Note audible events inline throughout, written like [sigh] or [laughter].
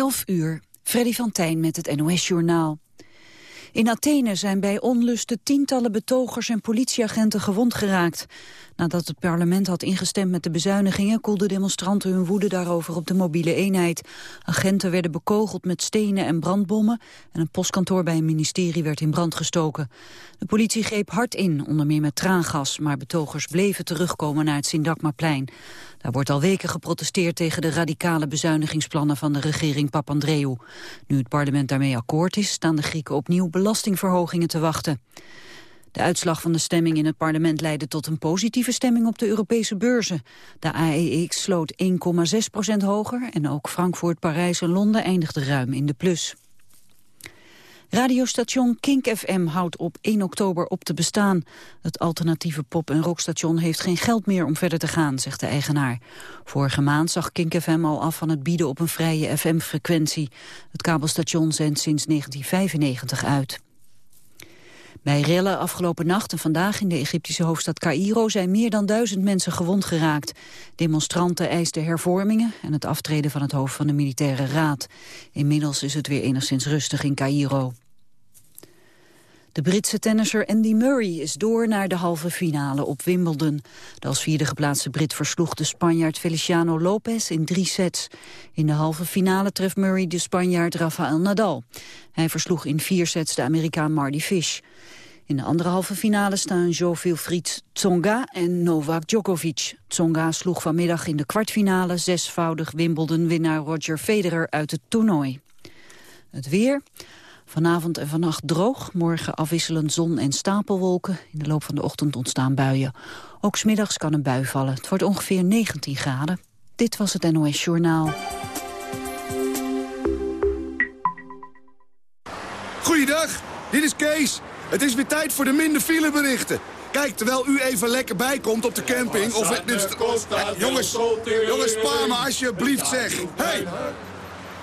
11 uur, Freddy van Tijn met het NOS-journaal. In Athene zijn bij onlusten tientallen betogers en politieagenten gewond geraakt. Nadat het parlement had ingestemd met de bezuinigingen... koelden demonstranten hun woede daarover op de mobiele eenheid. Agenten werden bekogeld met stenen en brandbommen... en een postkantoor bij een ministerie werd in brand gestoken. De politie greep hard in, onder meer met traangas... maar betogers bleven terugkomen naar het Sindakmaplein. Daar wordt al weken geprotesteerd tegen de radicale bezuinigingsplannen van de regering Papandreou. Nu het parlement daarmee akkoord is, staan de Grieken opnieuw belastingverhogingen te wachten. De uitslag van de stemming in het parlement leidde tot een positieve stemming op de Europese beurzen. De AEX sloot 1,6 procent hoger en ook Frankfurt, Parijs en Londen eindigden ruim in de plus. Radiostation Kink FM houdt op 1 oktober op te bestaan. Het alternatieve pop- en rockstation heeft geen geld meer om verder te gaan, zegt de eigenaar. Vorige maand zag Kink FM al af van het bieden op een vrije FM-frequentie. Het kabelstation zendt sinds 1995 uit. Bij rellen afgelopen nacht en vandaag in de Egyptische hoofdstad Cairo zijn meer dan duizend mensen gewond geraakt. Demonstranten eisten hervormingen en het aftreden van het hoofd van de militaire raad. Inmiddels is het weer enigszins rustig in Cairo. De Britse tennisser Andy Murray is door naar de halve finale op Wimbledon. De als vierde geplaatste Brit versloeg de Spanjaard Feliciano Lopez in drie sets. In de halve finale treft Murray de Spanjaard Rafael Nadal. Hij versloeg in vier sets de Amerikaan Marty Fish. In de andere halve finale staan Jo-Wilfried Tsonga en Novak Djokovic. Tsonga sloeg vanmiddag in de kwartfinale zesvoudig Wimbledon-winnaar Roger Federer uit het toernooi. Het weer... Vanavond en vannacht droog, morgen afwisselend zon en stapelwolken. In de loop van de ochtend ontstaan buien. Ook smiddags kan een bui vallen. Het wordt ongeveer 19 graden. Dit was het NOS Journaal. Goeiedag, dit is Kees. Het is weer tijd voor de minder fileberichten. Kijk, terwijl u even lekker bijkomt op de camping... of... Het, jongens, jongens, spaar me alsjeblieft, zeg. Hey!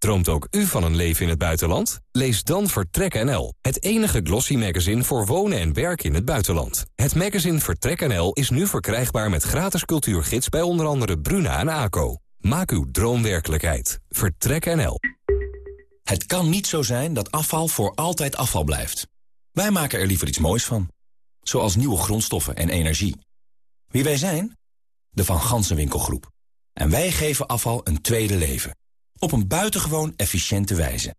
Droomt ook u van een leven in het buitenland? Lees dan Vertrek NL, het enige glossy magazine voor wonen en werken in het buitenland. Het magazine Vertrek NL is nu verkrijgbaar met gratis cultuurgids bij onder andere Bruna en ACO. Maak uw droom werkelijkheid. Vertrek NL. Het kan niet zo zijn dat afval voor altijd afval blijft. Wij maken er liever iets moois van. Zoals nieuwe grondstoffen en energie. Wie wij zijn? De Van Gansenwinkelgroep. En wij geven afval een tweede leven. Op een buitengewoon efficiënte wijze.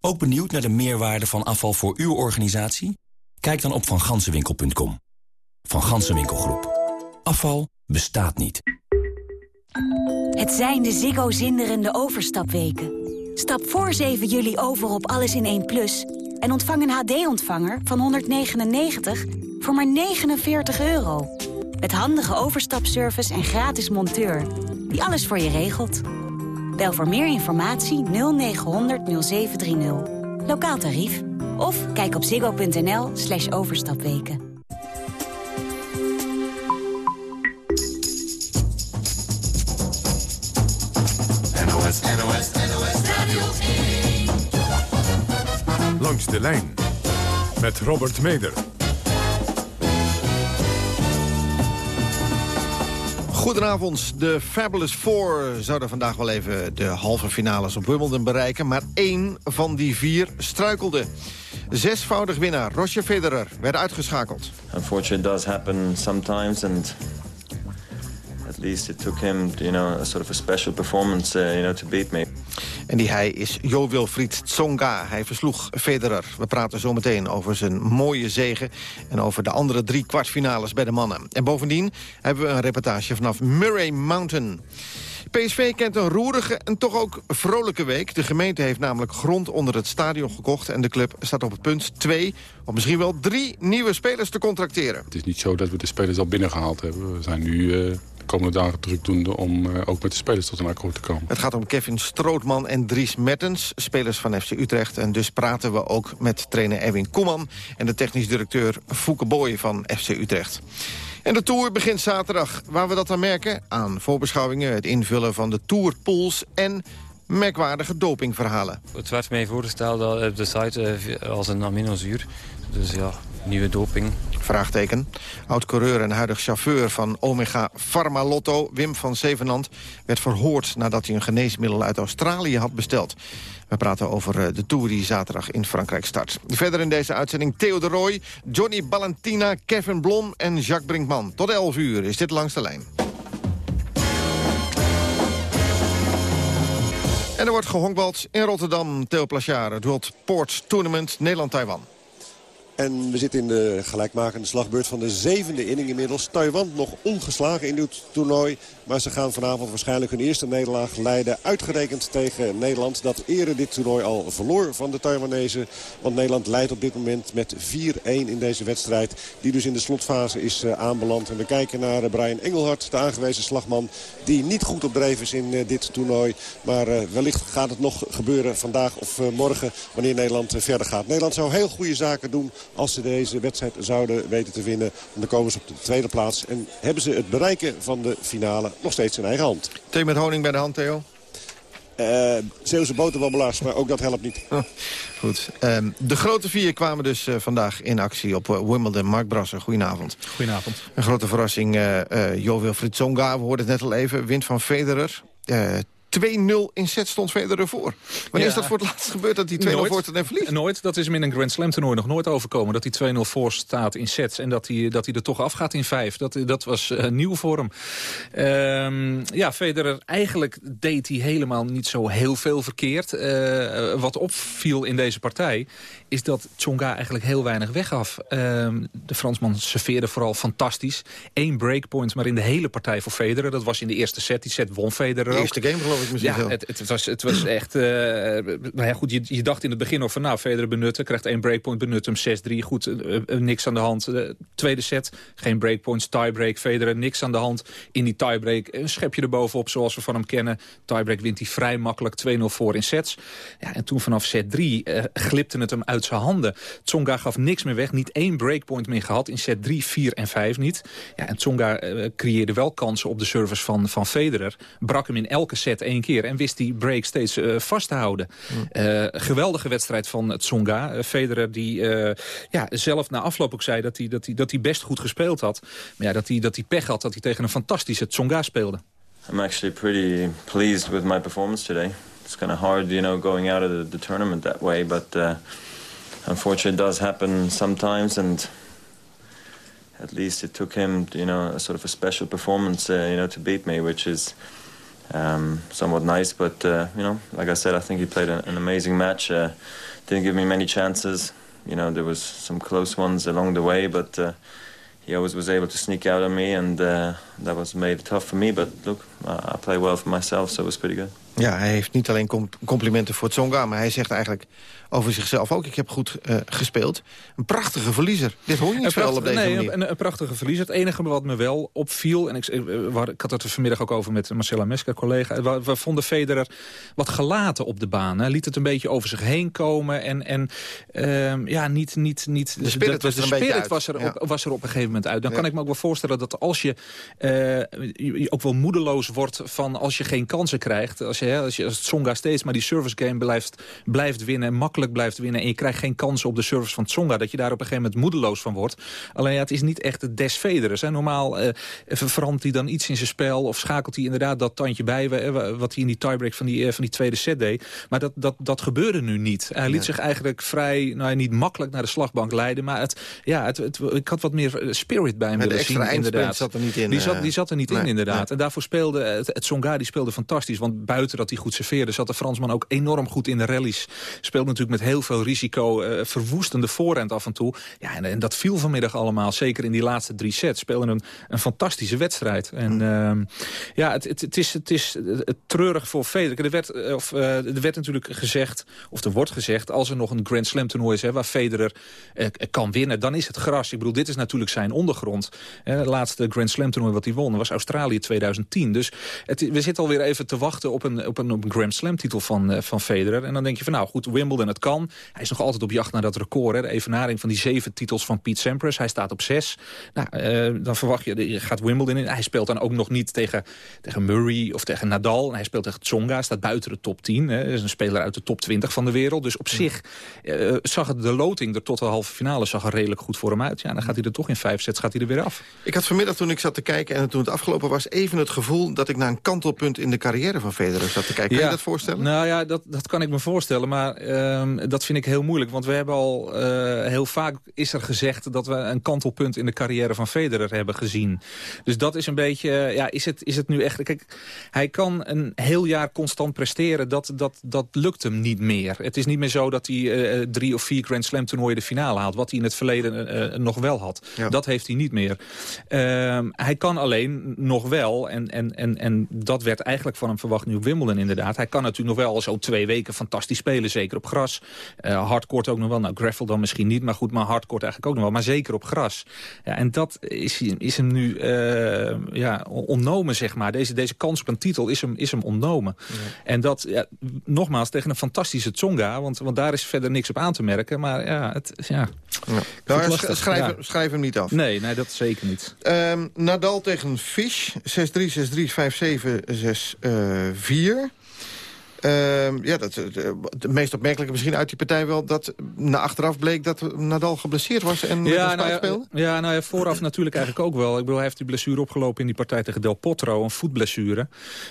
Ook benieuwd naar de meerwaarde van afval voor uw organisatie? Kijk dan op vangansenwinkel.com. Van Gansenwinkelgroep. Afval bestaat niet. Het zijn de Ziggo zinderende overstapweken. Stap voor 7 juli over op Alles in 1 Plus... en ontvang een HD-ontvanger van 199 voor maar 49 euro. Met handige overstapservice en gratis monteur. Die alles voor je regelt. Bel voor meer informatie 0900 0730. Lokaal tarief. Of kijk op ziggo.nl slash overstapweken. NOS, NOS, NOS Radio 1. Langs de lijn met Robert Meder. Goedenavond. De Fabulous Four zouden vandaag wel even de halve finales op Wimbledon bereiken. Maar één van die vier struikelde. Zesvoudig winnaar Roger Federer werd uitgeschakeld. Unfortunately, does happen sometimes. And at least it took him, you know, a sort of a special performance, uh, you know, to beat me. En die hij is Jo Wilfried Tsonga. Hij versloeg Federer. We praten zo meteen over zijn mooie zegen... en over de andere drie kwartfinales bij de mannen. En bovendien hebben we een reportage vanaf Murray Mountain. PSV kent een roerige en toch ook vrolijke week. De gemeente heeft namelijk grond onder het stadion gekocht... en de club staat op het punt twee, of misschien wel drie nieuwe spelers te contracteren. Het is niet zo dat we de spelers al binnengehaald hebben. We zijn nu de komende dagen druk doen om uh, ook met de spelers tot een akkoord te komen. Het gaat om Kevin Strootman en Dries Mertens, spelers van FC Utrecht. En dus praten we ook met trainer Erwin Koeman... en de technisch directeur Fouke Boy van FC Utrecht. En de Tour begint zaterdag. Waar we dat aan merken? Aan voorbeschouwingen, het invullen van de Tourpools... en merkwaardige dopingverhalen. Het werd mij voorgesteld op de site eh, als een aminozuur. Dus ja, nieuwe doping. Vraagteken. Oud-coureur en huidig chauffeur van Omega Pharma Lotto, Wim van Zevenand... werd verhoord nadat hij een geneesmiddel uit Australië had besteld. We praten over eh, de Tour die zaterdag in Frankrijk start. Verder in deze uitzending Theo de Roy, Johnny Ballantina, Kevin Blom en Jacques Brinkman. Tot 11 uur is dit langs de lijn. En er wordt gehonkbald in Rotterdam. Theo Plachard, het World Ports Tournament Nederland-Taiwan. En we zitten in de gelijkmakende slagbeurt van de zevende inning inmiddels. Taiwan nog ongeslagen in dit toernooi. Maar ze gaan vanavond waarschijnlijk hun eerste nederlaag leiden. Uitgerekend tegen Nederland. Dat eerder dit toernooi al verloor van de Taiwanese. Want Nederland leidt op dit moment met 4-1 in deze wedstrijd. Die dus in de slotfase is uh, aanbeland. En we kijken naar uh, Brian Engelhard, de aangewezen slagman. Die niet goed op dreef is in uh, dit toernooi. Maar wellicht gaat het nog gebeuren vandaag of morgen. Wanneer Nederland verder gaat. Nederland zou heel goede zaken doen als ze deze wedstrijd zouden weten te winnen. Dan komen ze op de tweede plaats. En hebben ze het bereiken van de finale nog steeds in eigen hand. Thee met honing bij de hand, Theo? Uh, Zeeuwse boterbabbelaars, maar ook dat helpt niet. [laughs] Oh, goed. Um, de grote vier kwamen dus uh, vandaag in actie op uh, Wimbledon. Mark Brasser, goedenavond. Goedenavond. Een grote verrassing. Jo Wilfried Tsonga, we hoorden het net al even. Wint van Federer. 2-0 in set stond Federer voor. Wanneer ja. is dat voor het laatst gebeurd dat hij 2-0 voor staat en verliest? Nooit. Dat is hem in een Grand Slam toernooi nog nooit overkomen. Dat hij 2-0 voor staat in sets en dat hij, dat hij er toch afgaat in 5. Dat, dat was uh, nieuw voor hem. Um, ja, Federer, eigenlijk deed hij helemaal niet zo heel veel verkeerd. Uh, wat opviel in deze partij is dat Tsonga eigenlijk heel weinig weggaf. Um, de Fransman serveerde vooral fantastisch. Eén breakpoint, maar in de hele partij voor Federer. Dat was in de eerste set. Die set won Federer De eerste game geloof ik misschien ja, het, het, was, het was echt... Uh, nou ja, goed, je, je, dacht in het begin van... nou, Federer benutten, krijgt één breakpoint, benut hem 6-3. Goed, uh, niks aan de hand. Uh, tweede set, geen breakpoints, tiebreak. Federer, niks aan de hand. In die tiebreak een schepje erbovenop, zoals we van hem kennen. Tiebreak wint hij vrij makkelijk 2-0 voor in sets. Ja, en toen vanaf set 3 glipte het hem uit zijn handen. Tsonga gaf niks meer weg, niet één breakpoint meer gehad. In set 3, 4 en 5 niet. Ja, en Tsonga creëerde wel kansen op de service van, van Federer. Brak hem in elke set één keer en wist die break steeds uh, vast te houden. Uh, geweldige wedstrijd van Tsonga. Uh, Federer die ja, zelf na afloop ook zei dat hij, dat, hij, dat hij best goed gespeeld had. Maar ja, dat hij, dat hij pech had dat hij tegen een fantastische Tsonga speelde. I'm actually pretty pleased with my performance today. It's kind of hard, you know, going out of the, the tournament that way, but uh, unfortunately it does happen sometimes and at least it took him, you know, a sort of a special performance, uh, you know, to beat me, which is um, somewhat nice. But uh, you know, like I said, I think he played an, an amazing match. Uh, didn't give me many chances. You know, there was some close ones along the way, but uh, he always was able to sneak out on me, and uh, that was made tough for me. But look, I, I play well for myself, so it was pretty good. Ja, hij heeft niet alleen complimenten voor Tsonga... maar hij zegt eigenlijk over zichzelf ook... ik heb goed uh, gespeeld. Een prachtige verliezer. Dit hoor je niet veel op deze nee, manier. Een, een, prachtige verliezer. Het enige wat me wel opviel... en ik, ik, ik had het er vanmiddag ook over met Marcella Mesker, collega... We, we, vonden Federer wat gelaten op de baan. Hè. Liet het een beetje over zich heen komen. En, en uh, ja, niet... niet, niet de spirit, was, de er, spirit was, er op, was er op een gegeven moment uit. Dan ja. kan ik me ook wel voorstellen dat als je, uh, je ook wel moedeloos wordt... van als je geen kansen krijgt... als je als, je, als Tsonga steeds maar die service game blijft, blijft winnen... makkelijk blijft winnen en je krijgt geen kansen op de service van Tsonga... dat je daar op een gegeven moment moedeloos van wordt. Alleen ja, het is niet echt de des Federers. Hè. Normaal uh, verandert hij dan iets in zijn spel... of schakelt hij inderdaad dat tandje bij... wat hij in die tiebreak van die, uh, van die tweede set deed. Maar dat, dat, dat gebeurde nu niet. Hij liet zich eigenlijk vrij, nou, niet makkelijk naar de slagbank leiden... maar het, ja, het, het, ik had wat meer spirit bij hem maar willen zien. inderdaad. zat er niet in. Die zat, die zat er niet nee, in, inderdaad. Nee. En daarvoor speelde het, het Tsonga die speelde fantastisch. Want buiten dat hij goed serveerde... zat de Fransman ook enorm goed in de rallies. Speelt natuurlijk met heel veel risico, uh, verwoestende voorhand af en toe. Ja, en, en, dat viel vanmiddag allemaal, zeker in die laatste drie sets. Speelde een, een fantastische wedstrijd. En uh, ja, het, het, het, is, het is het treurig voor Federer. Er werd, uh, of, er werd natuurlijk gezegd, of er wordt gezegd... als er nog een Grand Slam toernooi is hè, waar Federer kan winnen... dan is het gras. Ik bedoel, dit is natuurlijk zijn ondergrond. Het laatste Grand Slam toernooi wat hij won was Australië 2010. Dus het, we zitten alweer even te wachten op een, op een, op een Grand Slam titel van, uh, van Federer. En dan denk je van nou goed, Wimbledon het kan. Hij is nog altijd op jacht naar dat record. Hè, de evenaring van die zeven titels van Pete Sampras. Hij staat op zes. Nou, uh, dan verwacht je, je gaat Wimbledon in. Hij speelt dan ook nog niet tegen, tegen Murray of tegen Nadal. En hij speelt tegen Tsonga, staat buiten de top 10. Hè. is een speler uit de top 20 van de wereld. Dus op zich uh, zag het de loting er tot de halve finale zag er redelijk goed voor hem uit. Ja, dan gaat hij er toch in vijf sets gaat hij er weer af. Ik had vanmiddag toen ik zat te kijken en toen het afgelopen was... even het gevoel dat ik naar een kantelpunt in de carrière van Federer zat te kijken. Kan je dat voorstellen? Nou ja, dat, dat kan ik me voorstellen. Maar uh, dat vind ik heel moeilijk. Want we hebben al uh, heel vaak is er gezegd... dat we een kantelpunt in de carrière van Federer hebben gezien. Dus dat is een beetje... Ja, is het, is het nu echt... Kijk, hij kan een heel jaar constant presteren. Dat, dat, dat lukt hem niet meer. Het is niet meer zo dat hij uh, drie of vier Grand Slam toernooien de finale haalt. Wat hij in het verleden nog wel had. Ja. Dat heeft hij niet meer. Ehm, hij kan alleen nog wel, en, en, en, en dat werd eigenlijk van hem verwacht nu op Wimbledon inderdaad. Hij kan natuurlijk nog wel zo twee weken fantastisch spelen, zeker op gras. Uh, hardcourt ook nog wel, nou gravel dan misschien niet, maar goed, maar hardcourt eigenlijk ook nog wel. Maar zeker op gras. Ja, en dat is, is hem nu uh, ja, ontnomen, zeg maar. Deze, deze kans op een titel is hem, is hem ontnomen. Ja. En dat, ja, nogmaals, tegen een fantastische Tsonga, want, want daar is verder niks op aan te merken. Maar ja, het, ja, ja. Nou, schrijf, ja. schrijf hem niet af. Nee, nee dat zeker niet. Um, Nadal tegen Fish, 6-3, 6-3, 5-7, 6-4. year? Uh, ja, dat, het meest opmerkelijke misschien uit die partij wel... dat na achteraf bleek dat Nadal geblesseerd was en ja, nou ja, speelde? Ja, nou ja, vooraf [laughs] natuurlijk eigenlijk ook wel. Ik bedoel, hij heeft die blessure opgelopen in die partij tegen Del Potro. Een voetblessure.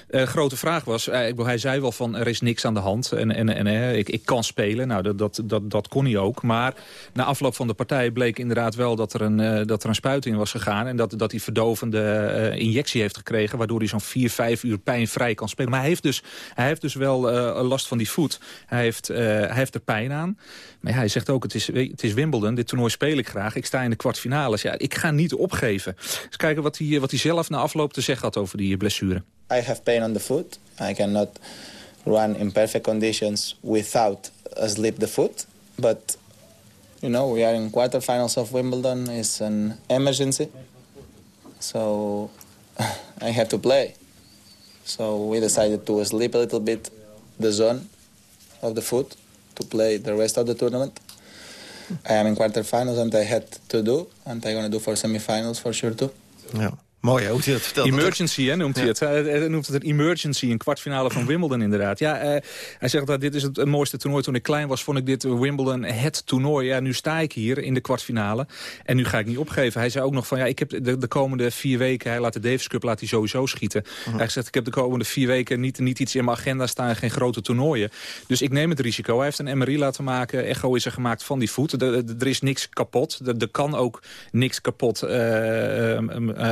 Uh, grote vraag was, uh, ik bedoel, hij zei wel van er is niks aan de hand. En, en, en ik, ik kan spelen. Nou, dat, dat, dat, dat kon hij ook. Maar na afloop van de partij bleek inderdaad wel dat er een, dat er een spuiting was gegaan. En dat, dat hij verdovende injectie heeft gekregen. Waardoor hij zo'n 4, 5 uur pijnvrij kan spelen. Maar hij heeft dus, hij heeft dus wel uh, last van die voet. Hij heeft, hij heeft er pijn aan. Maar hij zegt ook, het is, het is Wimbledon, dit toernooi speel ik graag. Ik sta in de kwartfinales. Ja, ik ga niet opgeven. Eens kijken wat hij, wat hij zelf na afloop te zeggen had over die blessure. I have pain on the foot. I cannot run in perfect conditions without a slip the foot. But, you know, we are in quarterfinals of Wimbledon. It's an emergency. So [laughs] I have to play. So we decided to sleep a little bit the zone of the foot to play the rest of the tournament. I am in quarterfinals and I had to do, and I'm going to do for semifinals for sure too. Ja. Mooi, hoe hij dat vertelt. Emergency, hè, noemt hij het. Hij noemt het een emergency, een kwartfinale van Wimbledon inderdaad. Ja, uh, hij zegt dat dit is het mooiste toernooi. Toen ik klein was, vond ik dit Wimbledon het toernooi. Ja, nu sta ik hier in de kwartfinale en nu ga ik niet opgeven. Hij zei ook nog van, ja, ik heb de, de komende vier weken... hij laat de Davis Cup laat hij sowieso schieten. Uh -huh. Hij zegt, ik heb de komende vier weken niet, niet iets in mijn agenda staan... geen grote toernooien. Dus ik neem het risico. Hij heeft een MRI laten maken. Echo is er gemaakt van die voet. Er is niks kapot. Er kan ook niks kapot uh,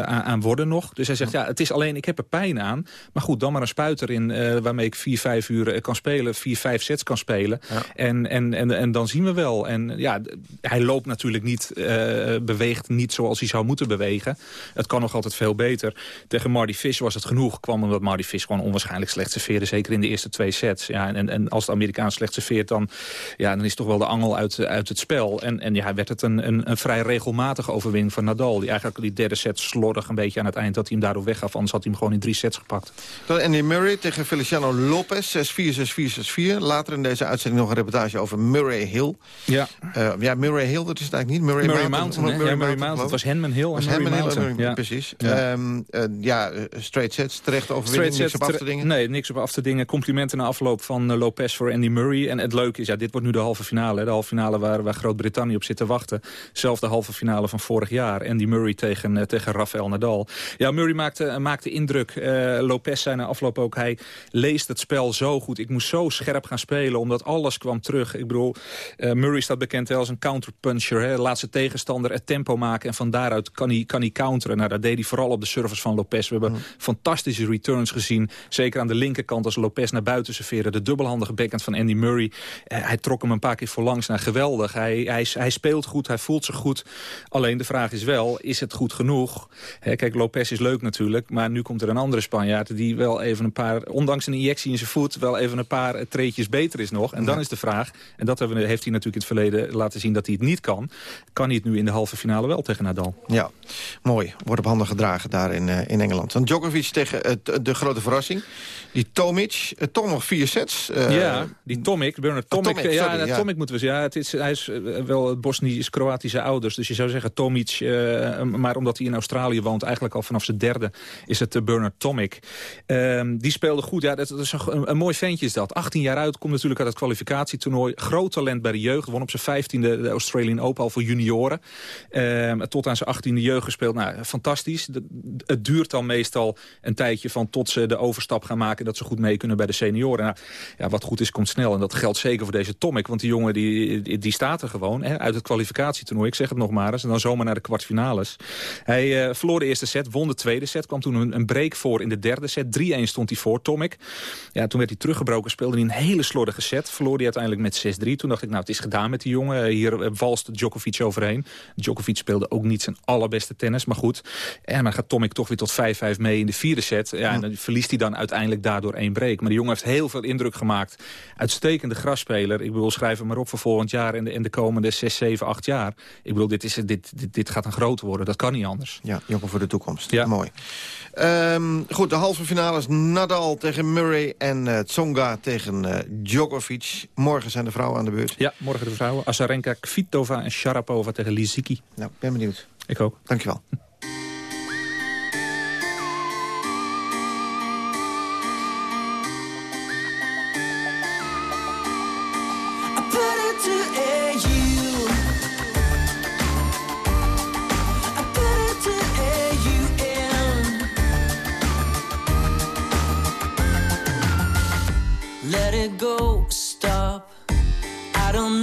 aan worden nog. Dus hij zegt, ja, het is alleen, ik heb er pijn aan. Maar goed, dan maar een spuiter in uh, waarmee ik vier, vijf uur uh, kan spelen. Vier, vijf sets kan spelen. Ja. En, en, en, en dan zien we wel. En ja, hij loopt natuurlijk niet, uh, beweegt niet zoals hij zou moeten bewegen. Het kan nog altijd veel beter. Tegen Marty Fish was het genoeg. Kwam omdat Marty Fish gewoon onwaarschijnlijk slecht serveerde. Zeker in de eerste twee sets. Ja, en, en als de Amerikaan slecht serveert, dan, ja, dan is toch wel de angel uit, uit het spel. En, en ja, werd het een, een, een vrij regelmatige overwinning van Nadal. Die eigenlijk die derde set slordig een beetje aan het eind dat hij hem daardoor weggaf. Anders had hij hem gewoon in drie sets gepakt. Dan Andy Murray tegen Feliciano Lopez. 6-4, 6-4, 6-4. Later in deze uitzending nog een reportage over Murray Hill. Ja, uh, ja Murray Hill, dat is het eigenlijk niet. Murray, Murray Mountain. Mountain Murray, ja, Murray Mountain. Het was Henman Hill was en Murray Henman Mountain. Hill, ja. Precies. Ja, um, uh, ja straight sets, terecht overwinning, niks op af te dingen. Nee, niks op af te dingen. Complimenten na afloop van uh, Lopez voor Andy Murray. En het leuke is, ja, dit wordt nu de halve finale. Hè. De halve finale waar, waar Groot-Brittannië op zit te wachten. Zelfde halve finale van vorig jaar. Andy Murray tegen, tegen Rafael Nadal. Ja, Murray maakte, maakte indruk. Uh, Lopez zei na afloop ook, hij leest het spel zo goed. Ik moest zo scherp gaan spelen, omdat alles kwam terug. Ik bedoel, uh, Murray staat bekend als een counterpuncher. Hè. Laat zijn tegenstander het tempo maken en van daaruit kan hij, kan hij counteren. Nou, dat deed hij vooral op de service van Lopez. We hebben mm. fantastische returns gezien. Zeker aan de linkerkant als Lopez naar buiten serveren. De dubbelhandige backhand van Andy Murray. Uh, hij trok hem een paar keer voorlangs naar geweldig. Hij, hij, hij speelt goed, hij voelt zich goed. Alleen de vraag is wel, is het goed genoeg? Hè, kijk, Lopez is leuk natuurlijk. Maar nu komt er een andere Spanjaard die wel even een paar... ondanks een injectie in zijn voet wel even een paar treetjes beter is nog. En dan is de vraag, en dat heeft hij natuurlijk in het verleden laten zien dat hij het niet kan. Kan hij het nu in de halve finale wel tegen Nadal? Ja, mooi. Wordt op handen gedragen daar in, uh, in Engeland. Dan Djokovic tegen uh, de grote verrassing. Die Tomic, uh, toch nog vier sets. ja, die Tomic, Bernard Tomic. Tomic ja, sorry, ja, Tomic moeten we zeggen. Ja, het is, hij is wel Bosnisch-Kroatische ouders. Dus je zou zeggen Tomic. maar omdat hij in Australië woont, eigenlijk al vanaf zijn derde, is het Bernard Tomic. Ehm, die speelde goed. Ja, dat, is een, een, mooi ventje is dat. 18 jaar uit, komt natuurlijk uit het kwalificatietoernooi. Groot talent bij de jeugd. Won op zijn 15e de Australian Open al voor junioren. Ehm, tot aan zijn 18e jeugd gespeeld. Nou, fantastisch. het duurt dan meestal een tijdje van tot ze de overstap gaan maken... dat ze goed mee kunnen bij de senioren. Nou, ja, wat goed is, komt snel. En dat geldt zeker voor deze Tomic. Want die jongen die, die staat er gewoon hè, uit het kwalificatietoernooi. Ik zeg het nog maar eens. En dan zomaar naar de kwartfinales. Hij uh, verloor de eerste set, won de tweede set. Kwam toen een, een break voor in de derde set. 3-1 stond hij voor, Tomic. Ja, toen werd hij teruggebroken. Speelde hij een hele slordige set. Verloor hij uiteindelijk met 6-3. Toen dacht ik, nou, het is gedaan met die jongen. Hier valst Djokovic overheen. Djokovic speelde ook niet zijn allerbeste tennis. Maar goed, en dan gaat Tomic toch weer tot 5-5 mee in de vierde set. Ja, en dan verliest hij dan uiteindelijk daardoor één break. Maar die jongen heeft heel veel indruk gemaakt. Uitstekende grasspeler. Ik bedoel, schrijf hem maar op voor volgend jaar en de, en de komende 6, 7, 8 jaar. Ik bedoel, dit, is, dit, dit, dit gaat een groot worden. Dat kan niet anders. Ja, jongen voor de toekomst. Ja. Mooi. Um, goed, de halve finales Nadal tegen Murray en uh, Tsonga tegen uh, Djokovic. Morgen zijn de vrouwen aan de beurt. Ja, morgen de vrouwen. Azarenka, Kvitova en Sharapova tegen Lisicki. Nou, ben benieuwd. Ik ook. Dankjewel.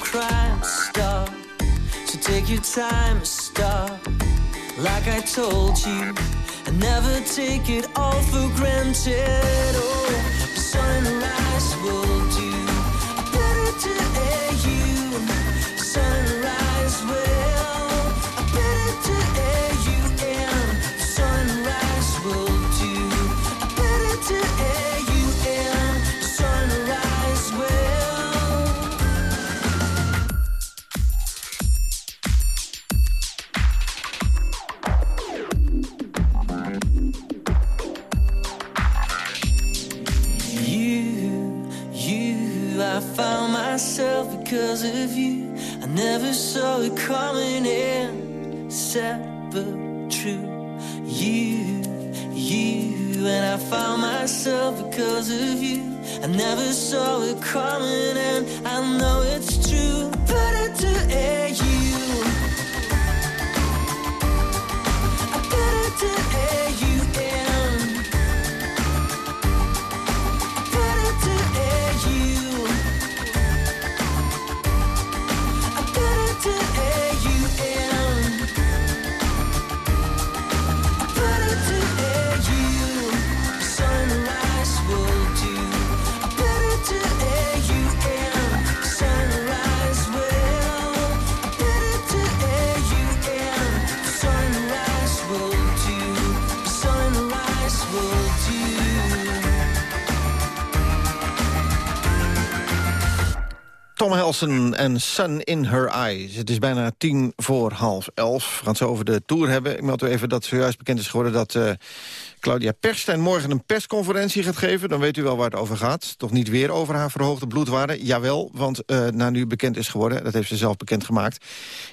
Crime, stop. So take your time, stop. Like I told you, I never take it all for granted. Oh, sunrise will do. Better to Helsen en Sun in Her Eyes. Het is bijna tien voor half elf. We gaan het zo over de Tour hebben. Ik meld u even dat zojuist bekend is geworden... dat uh, Claudia Perstijn morgen een persconferentie gaat geven. Dan weet u wel waar het over gaat. Toch niet weer over haar verhoogde bloedwaarde? Jawel, want uh, na nu bekend is geworden... dat heeft ze zelf bekendgemaakt...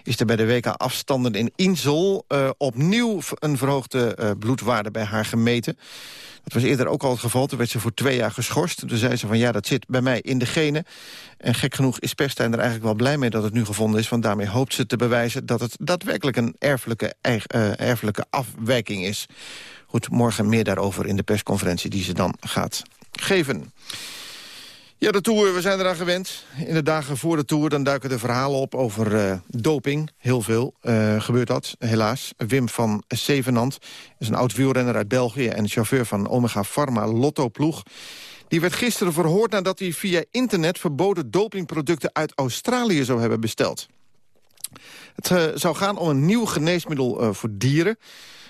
is er bij de WK-afstanden in Insel... Uh, opnieuw een verhoogde bloedwaarde bij haar gemeten. Dat was eerder ook al het geval. Toen werd ze voor twee jaar geschorst. Toen zei ze van ja, dat zit bij mij in de genen. En gek genoeg is Perstijn er eigenlijk wel blij mee dat het nu gevonden is. Want daarmee hoopt ze te bewijzen dat het daadwerkelijk een erfelijke, erfelijke afwijking is. Goed, morgen meer daarover in de persconferentie die ze dan gaat geven. Ja, de Tour, we zijn eraan gewend. In de dagen voor de Tour dan duiken de verhalen op over uh, doping. Heel veel uh, gebeurt dat, helaas. Wim van Zevenand is een oud wielrenner uit België... en chauffeur van Omega Pharma Lotto Ploeg. Die werd gisteren verhoord nadat hij via internet... verboden dopingproducten uit Australië zou hebben besteld. Het uh, zou gaan om een nieuw geneesmiddel voor dieren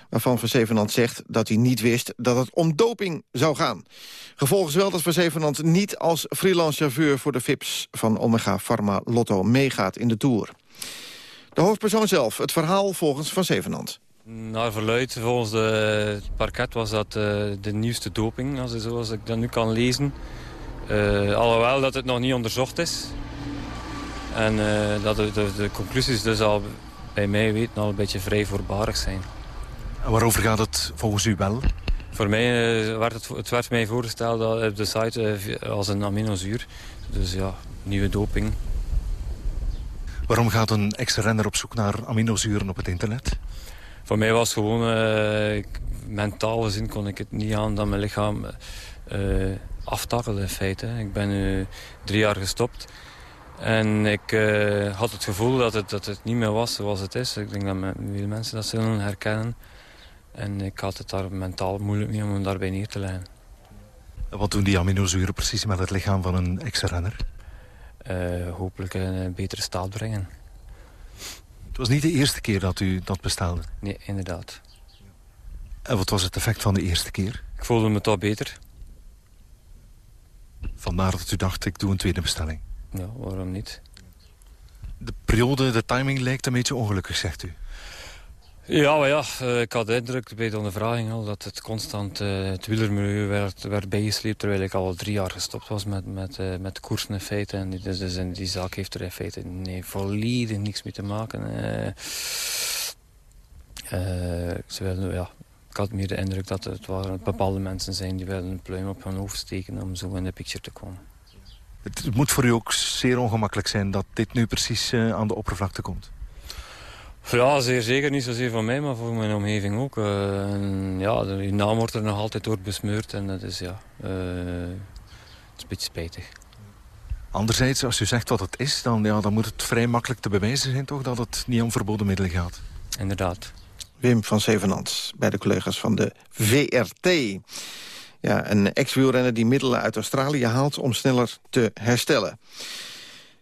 waarvan Verzevenand zegt dat hij niet wist dat het om doping zou gaan. Gevolg is wel dat Verzevenand niet als freelance chauffeur voor de VIP's van Omega Pharma Lotto meegaat in de Tour. De hoofdpersoon zelf, het verhaal volgens Van Zevenand. Naar verluid, volgens de, het parket was dat uh, de nieuwste doping, als, zoals ik dat nu kan lezen. Uh, alhoewel dat het nog niet onderzocht is. En uh, dat de, de, de, conclusies dus al bij mij weten al een beetje vrij voorbarig zijn. En waarover gaat het volgens u wel? Voor mij uh, werd het, het werd mij voorgesteld op de site uh, als een aminozuur. Dus ja, nieuwe doping. Waarom gaat een ex-renner op zoek naar aminozuren op het internet? Voor mij was het gewoon... Uh, mentaal gezien kon ik het niet aan dat mijn lichaam aftakkelde in feite. Ik ben nu drie jaar gestopt. En ik had het gevoel dat het, dat het niet meer was zoals het is. Ik denk dat veel mensen dat zullen herkennen. En ik had het daar mentaal moeilijk mee om hem daarbij neer te leggen. Wat doen die aminozuren precies met het lichaam van een ex-renner? Uh, hopelijk in een betere staat brengen. Het was niet de eerste keer dat u dat bestelde? Nee, inderdaad. En wat was het effect van de eerste keer? Ik voelde me toch beter. Vandaar dat u dacht, ik doe een tweede bestelling? Ja, waarom niet? De periode, de timing lijkt een beetje ongelukkig, zegt u. Ja, maar ja, eh, ik had de indruk bij de ondervraging al dat het constant uh, het wielermilieu werd, werd bijgesleept... terwijl ik al drie jaar gestopt was met, met, uh, met koersen in feite. En dus, dus die zaak heeft er in feite nee, volledig niks mee te maken. ze wilden, ja, ik had meer de indruk dat het waren bepaalde mensen zijn... die wilden een pluim op hun hoofd steken om zo in de picture te komen. Het moet voor u ook zeer ongemakkelijk zijn dat dit nu precies aan de oppervlakte komt. Ja, zeer zeker. Niet zozeer van mij, maar voor mijn omgeving ook. Uh, en ja, je naam wordt er nog altijd door besmeurd en dat is, ja, uh, het is een beetje spijtig. Anderzijds, als u zegt wat het is, dan, ja, dan moet het vrij makkelijk te bewijzen zijn toch dat het niet om verboden middelen gaat. Inderdaad. Wim van Zevenand bij de collega's van de VRT. Ja, een ex-wielrenner die middelen uit Australië haalt om sneller te herstellen.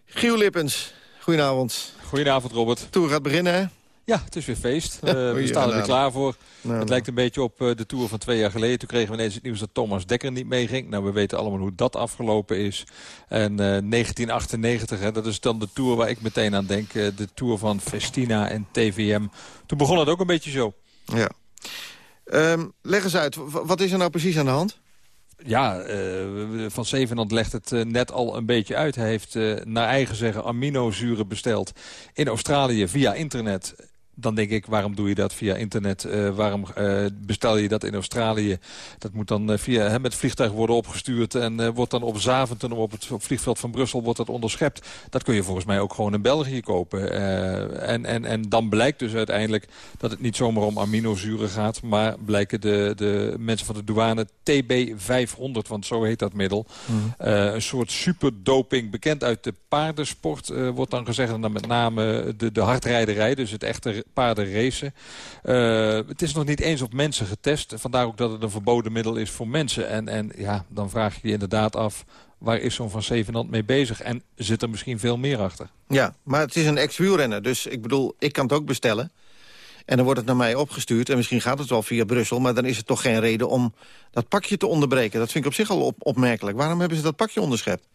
Gio Lippens, goedenavond. Goedenavond, Robert. Tour gaat beginnen, hè? Ja, het is weer feest. Uh, [laughs] we staan er weer klaar voor. Nou, het lijkt een beetje op uh, de Tour van twee jaar geleden. Toen kregen we ineens het nieuws dat Thomas Dekker niet meeging. Nou, we weten allemaal hoe dat afgelopen is. En uh, 1998, hè, dat is dan de Tour waar ik meteen aan denk. de Tour van Festina en TVM. Toen begon het ook een beetje zo. Ja. Um, leg eens uit, wat is er nou precies aan de hand? Ja, uh, Van Zevenand legt het uh, net al een beetje uit. Hij heeft uh, naar eigen zeggen aminozuren besteld in Australië via internet dan denk ik, waarom doe je dat via internet? Uh, waarom uh, bestel je dat in Australië? Dat moet dan uh, via hè, met vliegtuig worden opgestuurd... en wordt dan op Zaventem op het op vliegveld van Brussel wordt dat onderschept. Dat kun je volgens mij ook gewoon in België kopen. en, en, en dan blijkt dus uiteindelijk dat het niet zomaar om aminozuren gaat... maar blijken de, de mensen van de douane TB500, want zo heet dat middel... Mm. een soort superdoping, bekend uit de paardensport, wordt dan gezegd. En dan met name de, de hardrijderij, dus het echte paarden racen. Uh, het is nog niet eens op mensen getest. Vandaar ook dat het een verboden middel is voor mensen. En, en ja, dan vraag je je inderdaad af... waar is zo'n Van Zevenand mee bezig? En zit er misschien veel meer achter? Ja, maar het is een ex-wielrenner. Dus ik bedoel, ik kan het ook bestellen. En dan wordt het naar mij opgestuurd. En misschien gaat het wel via Brussel. Maar dan is het toch geen reden om dat pakje te onderbreken. Dat vind ik op zich al op opmerkelijk. Waarom hebben ze dat pakje onderschept?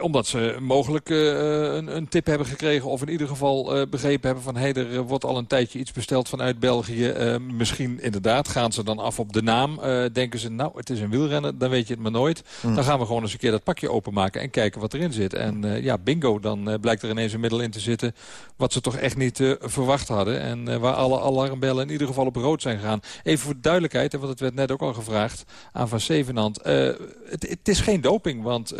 Omdat ze mogelijk uh, een, een, tip hebben gekregen of in ieder geval uh, begrepen hebben van... hé, hey, er wordt al een tijdje iets besteld vanuit België. Misschien inderdaad gaan ze dan af op de naam. denken ze, nou, het is een wielrenner, dan weet je het maar nooit. Mm. Dan gaan we gewoon eens een keer dat pakje openmaken en kijken wat erin zit. En ja, bingo, dan blijkt er ineens een middel in te zitten... wat ze toch echt niet verwacht hadden. En waar alle alarmbellen in ieder geval op rood zijn gegaan. Even voor duidelijkheid, want het werd net ook al gevraagd aan Van Zevenand. Het, het, is geen doping, want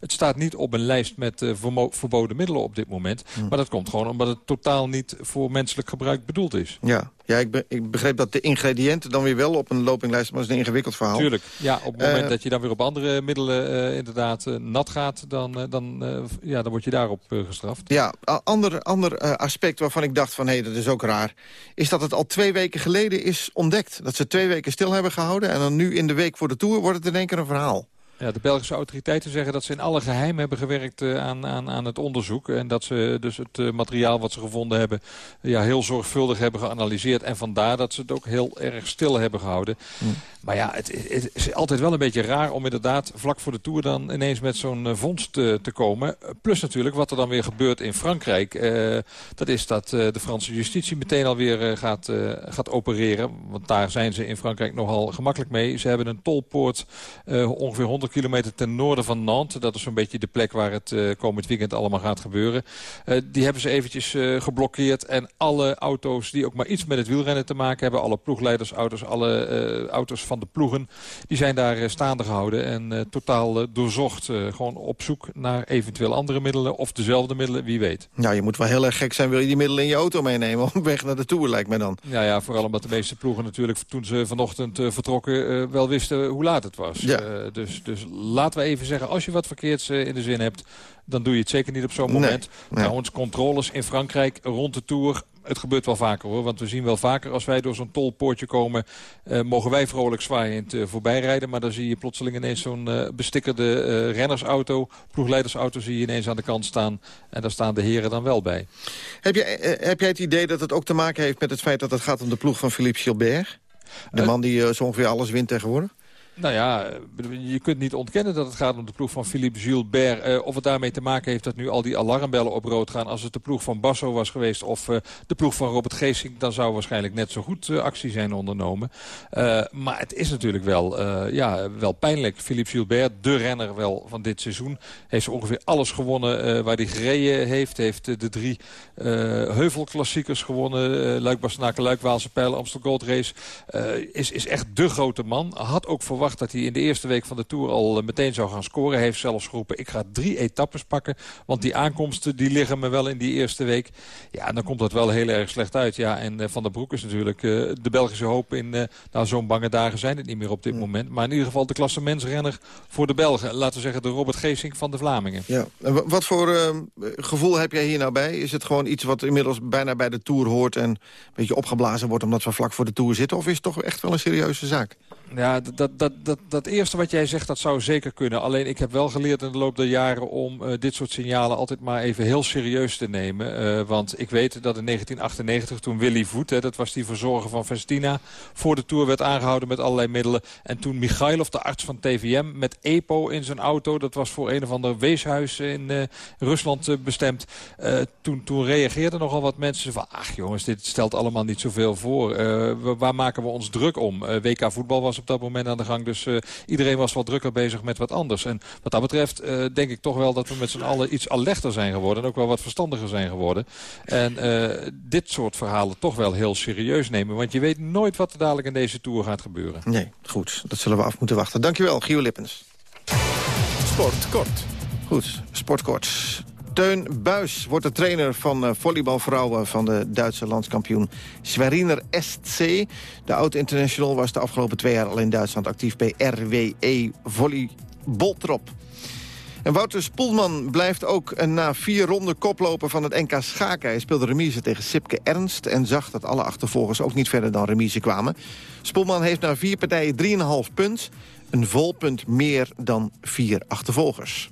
het staat niet op een lijst met uh, verboden middelen op dit moment. Hmm. Maar dat komt gewoon omdat het totaal niet voor menselijk gebruik bedoeld is. Ja, ja ik, be ik begreep dat de ingrediënten dan weer wel op een lopinglijst... maar dat is een ingewikkeld verhaal. Tuurlijk, ja, op het moment uh, dat je dan weer op andere middelen uh, inderdaad nat gaat... dan, dan, ja, dan word je daarop gestraft. Ja, ander, ander aspect waarvan ik dacht van hé, hey, dat is ook raar... is dat het al twee weken geleden is ontdekt. Dat ze twee weken stil hebben gehouden... en dan nu in de week voor de Tour wordt het in één keer een verhaal. Ja, de Belgische autoriteiten zeggen dat ze in alle geheim hebben gewerkt uh, aan, aan, aan het onderzoek. En dat ze dus het uh, materiaal wat ze gevonden hebben ja, heel zorgvuldig hebben geanalyseerd. En vandaar dat ze het ook heel erg stil hebben gehouden. Mm. Maar ja, het, het, is altijd wel een beetje raar om inderdaad vlak voor de Tour dan ineens met zo'n uh, vondst te komen. Plus natuurlijk wat er dan weer gebeurt in Frankrijk. dat is dat de Franse justitie meteen alweer gaat, gaat opereren. Want daar zijn ze in Frankrijk nogal gemakkelijk mee. Ze hebben een tolpoort ongeveer 100 kilometer ten noorden van Nantes. Dat is zo'n beetje de plek waar het uh, komend weekend allemaal gaat gebeuren. Uh, die hebben ze eventjes uh, geblokkeerd. En alle auto's die ook maar iets met het wielrennen te maken hebben... alle ploegleidersauto's, alle auto's van de ploegen... die zijn daar staande gehouden en totaal doorzocht. gewoon op zoek naar eventueel andere middelen of dezelfde middelen, wie weet. Nou, je moet wel heel erg gek zijn, wil je die middelen in je auto meenemen... op weg naar de Tour, lijkt mij dan. Ja, ja vooral omdat de meeste ploegen natuurlijk toen ze vanochtend vertrokken... wel wisten hoe laat het was. Ja. dus, dus dus laten we even zeggen, als je wat verkeerds eh, in de zin hebt... dan doe je het zeker niet op zo'n moment. Nee, Trouwens, controles in Frankrijk rond de Tour het gebeurt wel vaker hoor. Want we zien wel vaker als wij door zo'n tolpoortje komen... Uh, mogen wij vrolijk zwaaiend uh, voorbij rijden. Maar dan zie je plotseling ineens zo'n uh, bestikkerde rennersauto... ploegleidersauto zie je ineens aan de kant staan. En daar staan de heren dan wel bij. Heb, je, heb jij het idee dat het ook te maken heeft met het feit... dat het gaat om de ploeg van Philippe Gilbert? De man die zo ongeveer alles wint tegenwoordig? Nou ja, je kunt niet ontkennen dat het gaat om de ploeg van Philippe Gilbert. Uh, of het daarmee te maken heeft dat nu al die alarmbellen op rood gaan. Als het de ploeg van Basso was geweest of uh, de ploeg van Robert Geesink... dan zou waarschijnlijk net zo goed uh, actie zijn ondernomen. maar het is natuurlijk wel, ja, wel pijnlijk. Philippe Gilbert, de renner wel van dit seizoen... heeft ongeveer alles gewonnen waar hij gereden heeft. Heeft de drie heuvelklassiekers gewonnen. Luik Bastenaken, Luik Waalse Pijlen, Amstel Gold Race. is, is echt de grote man. Had ook verwacht dat hij in de eerste week van de Tour al eh, meteen zou gaan scoren. Hij heeft zelfs geroepen, ik ga drie etappes pakken. Want die aankomsten die liggen me wel in die eerste week. Ja, dan komt dat wel heel erg slecht uit. Ja, en eh, Van der Broek is natuurlijk uh, de Belgische hoop in... Uh, nou, zo'n bange dagen zijn het niet meer op dit moment. Maar in ieder geval de klassementsrenner voor de Belgen. Laten we zeggen de Robert Geesink van de Vlamingen. Ja. En wat voor uh, gevoel heb jij hier nou bij? Is het gewoon iets wat inmiddels bijna bij de Tour hoort... en een beetje opgeblazen wordt omdat we vlak voor de Tour zitten? Of is het toch echt wel een serieuze zaak? Ja, dat, dat, dat, dat eerste wat jij zegt, dat zou zeker kunnen. Alleen ik heb wel geleerd in de loop der jaren om uh, dit soort signalen altijd maar even heel serieus te nemen. Uh, want ik weet dat in 1998 toen Willy Voet, hè, dat was die verzorger van Festina, voor de Tour werd aangehouden met allerlei middelen. En toen Michailov, de arts van TVM, met EPO in zijn auto, dat was voor een of ander weeshuis in uh, Rusland bestemd. toen, toen reageerden nogal wat mensen van, ach jongens, dit stelt allemaal niet zoveel voor. waar maken we ons druk om? WK voetbal was op dat moment aan de gang. Dus uh, iedereen was wat drukker bezig met wat anders. En wat dat betreft uh, denk ik toch wel dat we met z'n allen iets alerter zijn geworden. En ook wel wat verstandiger zijn geworden. En uh, dit soort verhalen toch wel heel serieus nemen. Want je weet nooit wat er dadelijk in deze Tour gaat gebeuren. Nee, goed. Dat zullen we af moeten wachten. Dankjewel, Gio Lippens. Sport kort. Goed, sportkort. Teun Buis wordt de trainer van uh, volleybalvrouwen... van de Duitse landskampioen Schweriner SC. De oud-international was de afgelopen twee jaar al in Duitsland actief... bij RWE Volleyboltrop. En Wouter Spoelman blijft ook na vier ronden koploper van het NK Schaken. Hij speelde remise tegen Sipke Ernst en zag dat alle achtervolgers ook niet verder dan remise kwamen. Spoelman heeft na vier partijen 3,5 punt, een vol punt meer dan vier achtervolgers.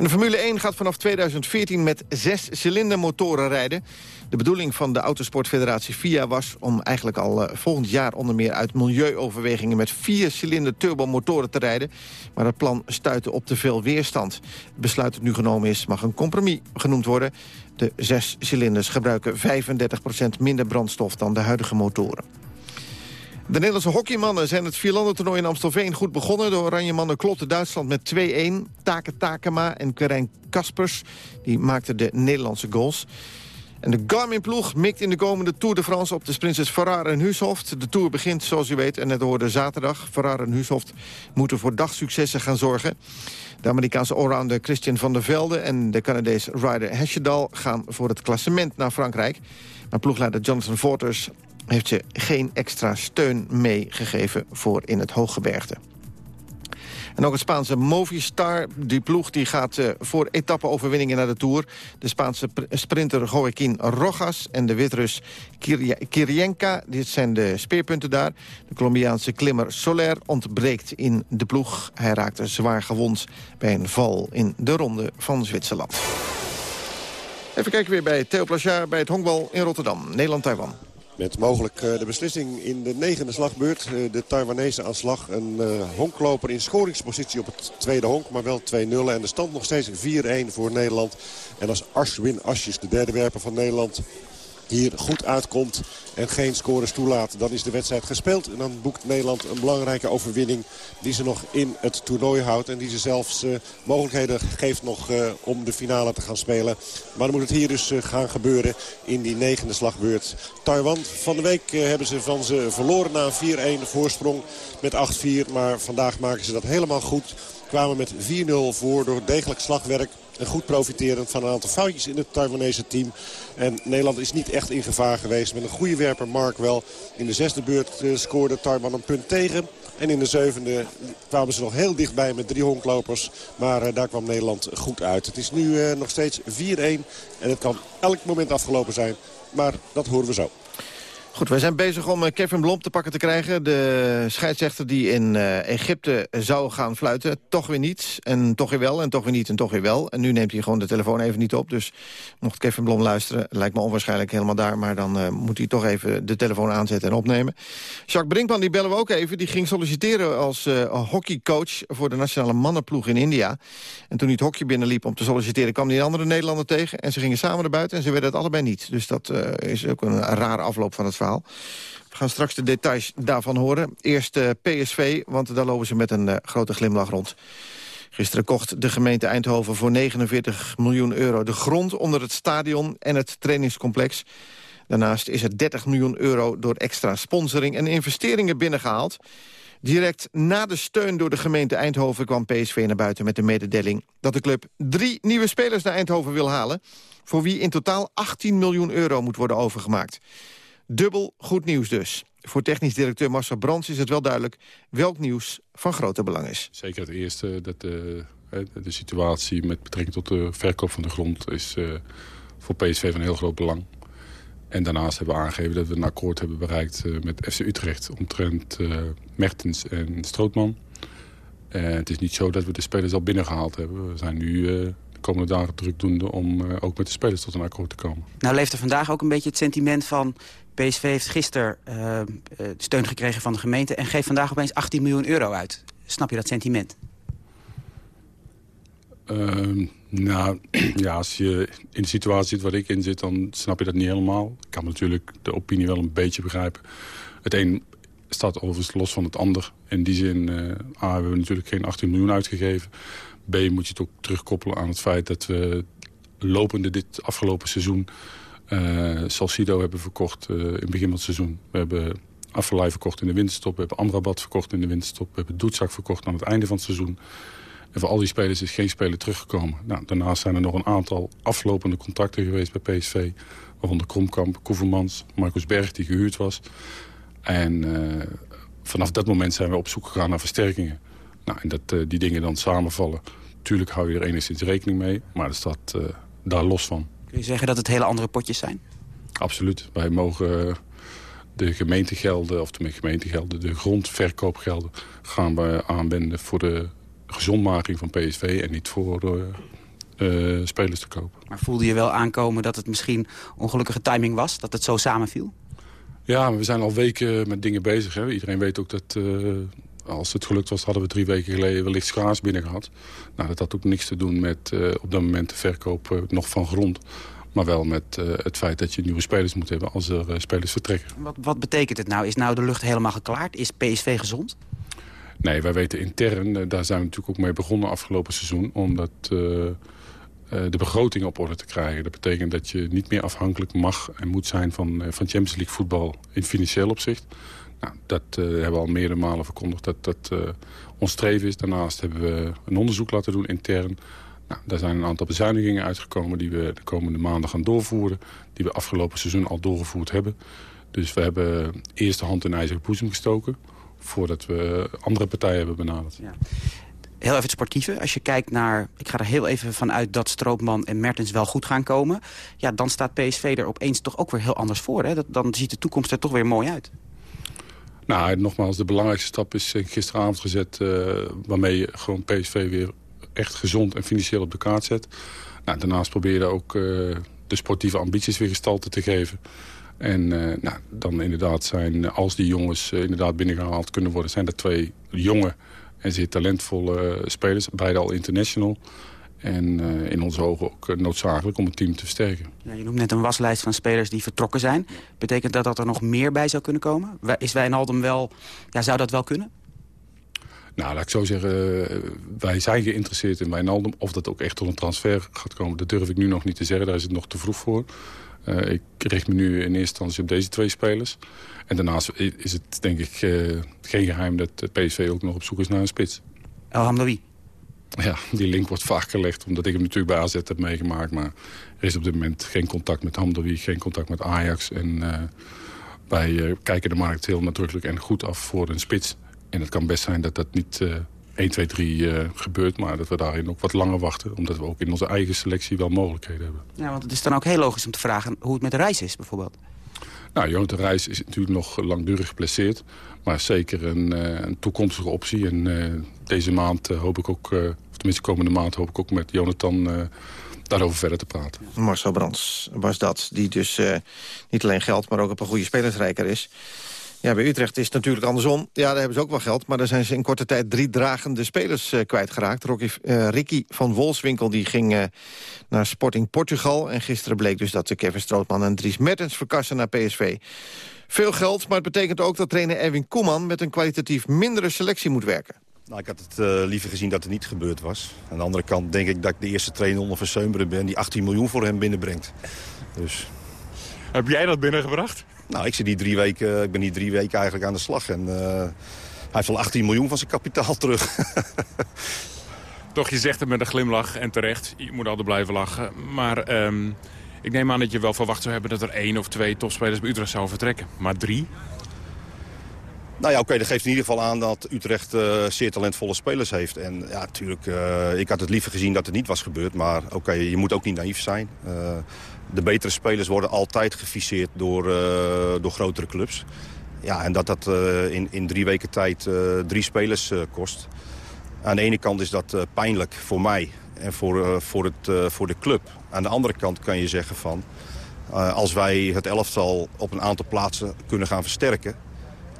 En de Formule 1 gaat vanaf 2014 met zes cilindermotoren rijden. De bedoeling van de Autosportfederatie FIA was om eigenlijk al uh, volgend jaar onder meer uit milieuoverwegingen met vier cilinder turbomotoren te rijden. Maar het plan stuitte op te veel weerstand. Het besluit dat nu genomen is mag een compromis genoemd worden. De zes cilinders gebruiken 35% minder brandstof dan de huidige motoren. De Nederlandse hockeymannen zijn het vierlandentoernooi in Amstelveen goed begonnen. De Oranje mannen klotten Duitsland met 2-1. Take Takema en Querijn Kaspers die maakten de Nederlandse goals. En de Garmin-ploeg mikt in de komende Tour de France op de sprinters Farrar en Husoft. De Tour begint, zoals u weet, en net hoorde zaterdag. Farrar en Husoft moeten voor dagsuccessen gaan zorgen. De Amerikaanse allrounder Christian van der Velde en de Canadees Ryder Hesjedal gaan voor het klassement naar Frankrijk. Maar ploegleider Jonathan Forters heeft ze geen extra steun meegegeven voor in het hooggebergte. En ook het Spaanse Movistar, die ploeg, die gaat uh, voor etappe-overwinningen naar de Tour. De Spaanse sprinter Joaquín Rojas en de Witrus Kirienka, dit zijn de speerpunten daar. De Colombiaanse klimmer Soler ontbreekt in de ploeg. Hij raakte zwaar gewond bij een val in de ronde van Zwitserland. Even kijken weer bij Theo Plachard bij het honkbal in Rotterdam. Nederland-Taiwan. Met mogelijk eh, de beslissing in de negende slagbeurt. Eh, de Taiwanese aanslag. Een uh, honkloper in scoringspositie op het tweede honk. Maar wel 2-0. En de stand nog steeds 4-1 voor Nederland. En als Ashwin Asjes, de derde werper van Nederland hier goed uitkomt en geen scores toelaat... dan is de wedstrijd gespeeld. En dan boekt Nederland een belangrijke overwinning... die ze nog in het toernooi houdt. En die ze zelfs uh, mogelijkheden geeft nog uh, om de finale te gaan spelen. Maar dan moet het hier dus uh, gaan gebeuren in die negende slagbeurt. Taiwan, van de week hebben ze van ze verloren na een 4-1 voorsprong met 8-4. Maar vandaag maken ze dat helemaal goed. Kwamen met 4-0 voor door degelijk slagwerk en goed profiterend van een aantal foutjes in het Taiwanese team. En Nederland is niet echt in gevaar geweest. Met een goede werper Mark wel. In de zesde beurt uh, scoorde Taiwan een punt tegen. En in de zevende kwamen ze nog heel dichtbij met drie honklopers. Maar uh, daar kwam Nederland goed uit. Het is nu uh, nog steeds 4-1. En het kan elk moment afgelopen zijn. Maar dat horen we zo. Goed, wij zijn bezig om eh, Kevin Blom te pakken te krijgen. De scheidsrechter die in uh, Egypte zou gaan fluiten. Toch weer niet. En toch weer wel. En toch weer niet. En toch weer wel. En nu neemt hij gewoon de telefoon even niet op. Dus mocht Kevin Blom luisteren, lijkt me onwaarschijnlijk helemaal daar. Maar dan uh, moet hij toch even de telefoon aanzetten en opnemen. Jacques Brinkman, die bellen we ook even. Die ging solliciteren als hockeycoach voor de nationale mannenploeg in India. En toen hij het hockey binnenliep om te solliciteren... kwam hij een andere Nederlander tegen. En ze gingen samen naar buiten en ze werden het allebei niet. Dus dat is ook een rare afloop van het We gaan straks de details daarvan horen. Eerst uh, PSV, want daar lopen ze met een uh, grote glimlach rond. Gisteren kocht de gemeente Eindhoven voor 49 miljoen euro... de grond onder het stadion en het trainingscomplex. Daarnaast is er 30 miljoen euro door extra sponsoring en investeringen binnengehaald. Direct na de steun door de gemeente Eindhoven kwam PSV naar buiten met de mededeling... dat de club drie nieuwe spelers naar Eindhoven wil halen... voor wie in totaal 18 miljoen euro moet worden overgemaakt. Dubbel goed nieuws dus. Voor technisch directeur Marcel Brands is het wel duidelijk... welk nieuws van grote belang is. Zeker het eerste, dat de, de situatie met betrekking tot de verkoop van de grond... is uh, voor PSV van heel groot belang. En daarnaast hebben we aangegeven dat we een akkoord hebben bereikt... Uh, met FC Utrecht omtrent Mertens en Strootman. het is niet zo dat we de spelers al binnengehaald hebben. We zijn nu de komende dagen drukdoende om ook met de spelers tot een akkoord te komen. Nou leeft er vandaag ook een beetje het sentiment van... PSV heeft gisteren uh, steun gekregen van de gemeente... en geeft vandaag opeens 18 miljoen euro uit. Snap je dat sentiment? Uh, nou, [clears throat] ja, als je in de situatie zit waar ik in zit... dan snap je dat niet helemaal. Ik kan natuurlijk de opinie wel een beetje begrijpen. Het een staat overigens los van het ander. In die zin, uh, A, hebben we natuurlijk geen 18 miljoen uitgegeven. B, moet je het ook terugkoppelen aan het feit dat we lopende dit afgelopen seizoen Salcido hebben verkocht uh, in het begin van het seizoen. We hebben Affelay verkocht in de winterstop. We hebben Amrabat verkocht in de winterstop. We hebben Doetzak verkocht aan het einde van het seizoen. En voor al die spelers is geen speler teruggekomen. Nou, daarnaast zijn er nog een aantal aflopende contacten geweest bij PSV. Waaronder Kromkamp, Koevermans, Marcus Berg die gehuurd was. En uh, vanaf dat moment zijn we op zoek gegaan naar versterkingen. Nou, en dat die dingen dan samenvallen. Tuurlijk hou je er enigszins rekening mee. Maar dat staat daar los van. Kun je zeggen dat het hele andere potjes zijn? Absoluut. Wij mogen de gemeentegelden, of de gemeentegelden, de grondverkoopgelden gaan we aanwenden voor de gezondmaking van PSV en niet voor spelers te kopen. Maar voelde je wel aankomen dat het misschien ongelukkige timing was? Dat het zo samenviel? Ja, we zijn al weken met dingen bezig. Hè. Iedereen weet ook dat als het gelukt was, hadden we drie weken geleden wellicht schaars binnen gehad. Nou, dat had ook niks te doen met op dat moment de verkoop nog van grond. Maar wel met uh, het feit dat je nieuwe spelers moet hebben als er spelers vertrekken. Wat, wat betekent het nou? Is nou de lucht helemaal geklaard? Is PSV gezond? Nee, wij weten intern, daar zijn we natuurlijk ook mee begonnen afgelopen seizoen... omdat de begroting op orde te krijgen. Dat betekent dat je niet meer afhankelijk mag en moet zijn van, van Champions League voetbal in financieel opzicht. Nou, dat hebben we al meerdere malen verkondigd dat dat ons streven is. Daarnaast hebben we een onderzoek laten doen intern nou, daar zijn een aantal bezuinigingen uitgekomen die we de komende maanden gaan doorvoeren. Die we afgelopen seizoen al doorgevoerd hebben. Dus we hebben eerst de hand in ijzeren boezem gestoken... voordat we andere partijen hebben benaderd. Ja. Heel even het sportieve. Als je kijkt naar... Ik ga er heel even vanuit dat Stroopman en Mertens wel goed gaan komen. Ja, dan staat PSV er opeens toch ook weer heel anders voor. Hè? Dat, dan ziet de toekomst er toch weer mooi uit. Nou, nogmaals, de belangrijkste stap is gisteravond gezet... Uh, waarmee je gewoon PSV weer echt gezond en financieel op de kaart zet. Nou, daarnaast probeer je ook uh, de sportieve ambities weer gestalte te geven. En nou, dan inderdaad zijn, als die jongens inderdaad binnengehaald kunnen worden... zijn er twee jonge en zeer talentvolle spelers, beide al international... En uh, in onze ogen ook noodzakelijk om het team te versterken. Je noemt net een waslijst van spelers die vertrokken zijn. Betekent dat dat er nog meer bij zou kunnen komen? Is Wijnaldum wel, ja, zou dat wel kunnen? Nou, laat ik zo zeggen, wij zijn geïnteresseerd in Wijnaldum. Of dat ook echt tot een transfer gaat komen, dat durf ik nu nog niet te zeggen. Daar is het nog te vroeg voor. Uh, ik richt me nu in eerste instantie op deze twee spelers. En daarnaast is het denk ik uh, geen geheim dat PSV ook nog op zoek is naar een spits. El? Ja, die link wordt vaak gelegd omdat ik hem natuurlijk bij AZ heb meegemaakt. Maar er is op dit moment geen contact met Hamdawi, geen contact met Ajax. En uh, wij kijken de markt heel nadrukkelijk en goed af voor een spits. En het kan best zijn dat dat niet uh, 1, 2, 3 uh, gebeurt... maar dat we daarin ook wat langer wachten... omdat we ook in onze eigen selectie wel mogelijkheden hebben. Ja, want het is dan ook heel logisch om te vragen hoe het met de reis is bijvoorbeeld. Nou, Jonathan Reis is natuurlijk nog langdurig geplaceerd. Maar zeker een, uh, een toekomstige optie. En uh, deze maand uh, hoop ik ook, of tenminste komende maand hoop ik ook met Jonathan daarover verder te praten. Marcel Brands was dat, die dus niet alleen geld, maar ook op een goede spelersrijker is. Ja, bij Utrecht is het natuurlijk andersom. Ja, daar hebben ze ook wel geld. Maar daar zijn ze in korte tijd drie dragende spelers uh, kwijtgeraakt. Rocky, Ricky van Wolfswinkel die ging naar Sporting Portugal. En gisteren bleek dus dat de Kevin Strootman en Dries Mertens verkassen naar PSV. Veel geld, maar het betekent ook dat trainer Erwin Koeman... met een kwalitatief mindere selectie moet werken. Nou, ik had het uh, liever gezien dat het niet gebeurd was. Aan de andere kant denk ik dat ik de eerste trainer onder Verseumeren ben... die 18 miljoen voor hem binnenbrengt. Dus... Heb jij dat binnengebracht? Nou, ik, zit die drie weken, ik ben hier drie weken eigenlijk aan de slag. En uh, hij heeft al 18 miljoen van zijn kapitaal [laughs] terug. Toch, je zegt het met een glimlach en terecht. Je moet altijd blijven lachen. Maar um, ik neem aan dat je wel verwacht zou hebben... dat er één of twee topspelers bij Utrecht zouden vertrekken. Maar drie? Nou ja, oké, dat geeft in ieder geval aan dat Utrecht uh, zeer talentvolle spelers heeft. En ja, natuurlijk, uh, ik had het liever gezien dat het niet was gebeurd. Maar oké, je moet ook niet naïef zijn. Uh, de betere spelers worden altijd geficeerd door, door grotere clubs. Ja, en dat dat in, in drie weken tijd drie spelers kost. Aan de ene kant is dat pijnlijk voor mij en voor, voor, het, voor de club. Aan de andere kant kan je zeggen van... als wij het elftal op een aantal plaatsen kunnen gaan versterken...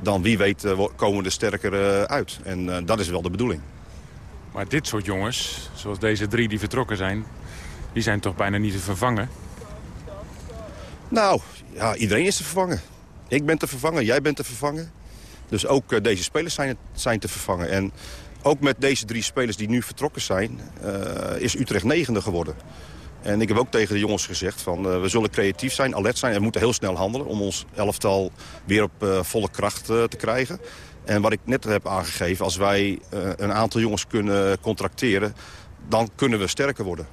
dan wie weet komen we er sterker uit. En dat is wel de bedoeling. Maar dit soort jongens, zoals deze drie die vertrokken zijn... die zijn toch bijna niet te vervangen? Nou, ja, iedereen is te vervangen. Ik ben te vervangen, jij bent te vervangen. Dus ook deze spelers zijn, zijn te vervangen. En ook met deze drie spelers die nu vertrokken zijn... Uh, is Utrecht negende geworden. En ik heb ook tegen de jongens gezegd van uh, we zullen creatief zijn, alert zijn... en we moeten heel snel handelen om ons elftal weer op volle kracht te krijgen. En wat ik net heb aangegeven, als wij een aantal jongens kunnen contracteren... dan kunnen we sterker worden.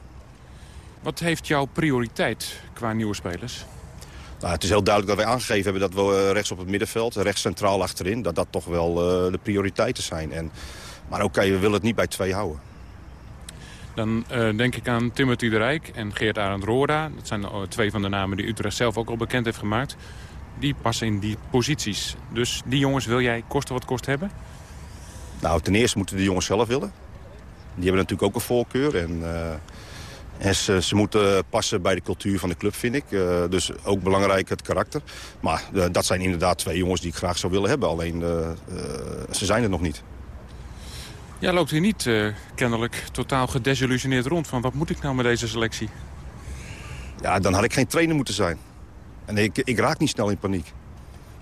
Wat heeft jouw prioriteit qua nieuwe spelers? Nou, het is heel duidelijk dat wij aangegeven hebben dat we rechts op het middenveld, rechts centraal achterin, dat dat toch wel de prioriteiten zijn. En, maar oké, okay, we willen het niet bij twee houden. Dan uh, denk ik aan Timothy de Rijk en Geert Arend Roorda. Dat zijn uh, twee van de namen die Utrecht zelf ook al bekend heeft gemaakt. Die passen in die posities. Dus die jongens wil jij kosten wat kost hebben? Nou, ten eerste moeten de jongens zelf willen. die hebben natuurlijk ook een voorkeur. En, en ze, ze, moeten passen bij de cultuur van de club, vind ik. dus ook belangrijk het karakter. Maar dat zijn inderdaad twee jongens die ik graag zou willen hebben. Alleen, ze zijn er nog niet. Ja, loopt hier niet kennelijk totaal gedesillusioneerd rond van wat moet ik nou met deze selectie? Ja, dan had ik geen trainer moeten zijn. En ik, ik raak niet snel in paniek.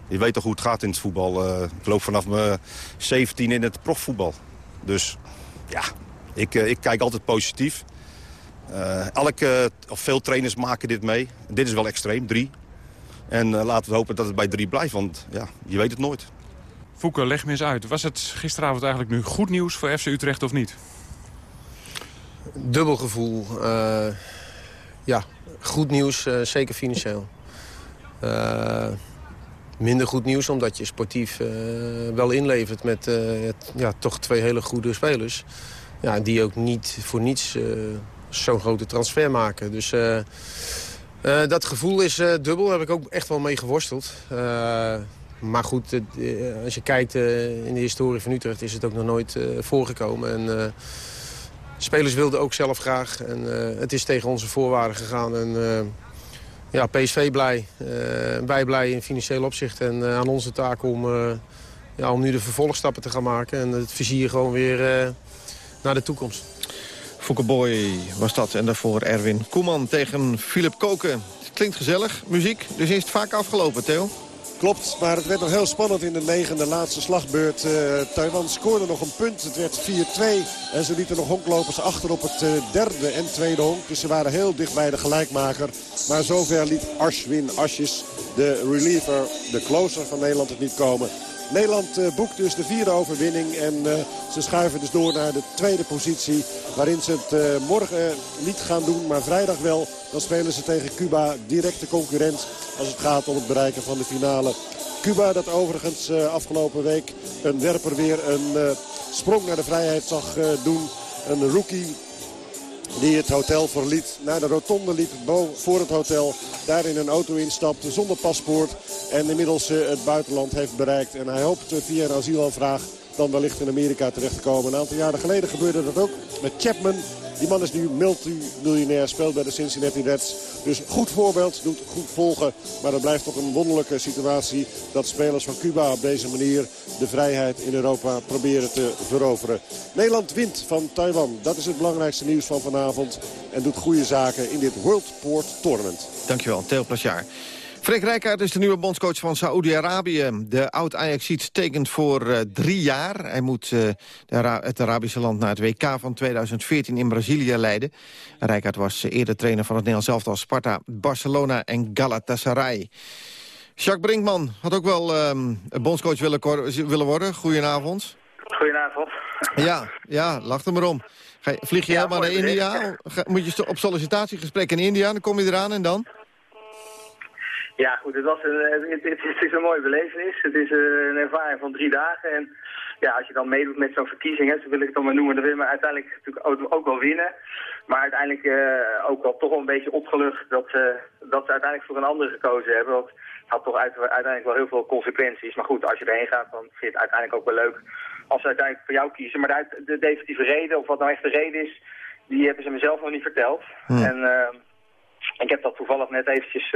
Je weet toch hoe het gaat in het voetbal. Uh, ik loop vanaf mijn 17 in het profvoetbal. Dus ja, ik, ik kijk altijd positief. Elke, of veel trainers maken dit mee. Dit is wel extreem, drie. En laten we hopen dat het bij drie blijft, want ja, je weet het nooit. Fouke, leg me eens uit. Was het gisteravond eigenlijk nu goed nieuws voor FC Utrecht of niet? Dubbel gevoel. Uh, ja, goed nieuws, zeker financieel. minder goed nieuws omdat je sportief wel inlevert met ja, toch twee hele goede spelers. Ja, die ook niet voor niets zo'n grote transfer maken. Dus uh, uh, dat gevoel is uh, dubbel. Daar heb ik ook echt wel mee geworsteld. Maar goed, als je kijkt in de historie van Utrecht is het ook nog nooit voorgekomen. En, spelers wilden ook zelf graag. En het is tegen onze voorwaarden gegaan. En, ja, PSV blij. wij blij in financieel opzicht. En aan onze taak om, ja, om nu de vervolgstappen te gaan maken. En het vizier gewoon weer naar de toekomst. Boy was dat. En daarvoor Erwin Koeman tegen Philip Koken. Klinkt gezellig, muziek. Dus is het vaak afgelopen, Theo? Klopt, maar het werd nog heel spannend in de negende laatste slagbeurt. Uh, Taiwan scoorde nog een punt. Het werd 4-2. En ze lieten nog honklopers achter op het uh, derde en tweede honk. Dus ze waren heel dicht bij de gelijkmaker. Maar zover liet Ashwin Asjes, de reliever, de closer van Nederland, het niet komen. Nederland uh, boekt dus de vierde overwinning. En uh, ze schuiven dus door naar de tweede positie. Waarin ze het uh, morgen niet gaan doen, maar vrijdag wel. Dan spelen ze tegen Cuba directe concurrent als het gaat om het bereiken van de finale. Cuba dat overigens afgelopen week een werper weer een sprong naar de vrijheid zag doen. Een rookie die het hotel verliet. Naar de rotonde liep voor het hotel. Daar in een auto instapte zonder paspoort. En inmiddels eh, het buitenland heeft bereikt. En hij hoopt eh, via een asielaanvraag dan wellicht in Amerika terecht te komen. Een aantal jaren geleden gebeurde dat ook met Chapman. Die man is nu multimiljonair, speelt bij de Cincinnati Reds. Dus goed voorbeeld, doet goed volgen. Maar het blijft toch een wonderlijke situatie... dat spelers van Cuba op deze manier de vrijheid in Europa proberen te veroveren. Nederland wint van Taiwan. Dat is het belangrijkste nieuws van vanavond. En doet goede zaken in dit World Port Tournament. Dankjewel, Theo Plasjaar. Freek Rijkaard is de nieuwe bondscoach van Saoedi-Arabië. De oud-Ajaxiet tekent voor uh, drie jaar. Hij moet uh, het Arabische land naar het WK van 2014 in Brazilië leiden. Rijkaard was eerder trainer van het Nederlands elftal Sparta, Barcelona en Galatasaray. Jacques Brinkman had ook wel um, bondscoach willen, willen worden. Goedenavond. Goedenavond. Ja, ja, lach er maar om. Ga je, vlieg je ja, helemaal naar India? Moet je op sollicitatiegesprek in India? Dan kom je eraan en dan? Ja, goed, het, was een, het, het, is een mooie belevenis. Het is een ervaring van drie dagen. En ja, als je dan meedoet met zo'n verkiezing, hè, zo wil ik het dan maar noemen, dan wil je maar uiteindelijk natuurlijk ook, wel winnen. Maar uiteindelijk uh, ook wel toch wel een beetje opgelucht dat, uh, dat ze uiteindelijk voor een andere gekozen hebben. Want het had toch uiteindelijk wel heel veel consequenties. Maar goed, als je erheen gaat, dan vind je het uiteindelijk ook wel leuk als ze uiteindelijk voor jou kiezen. Maar de, de definitieve reden, of wat nou echt de reden is, die hebben ze mezelf nog niet verteld. Hmm. En uh, ik heb dat toevallig net eventjes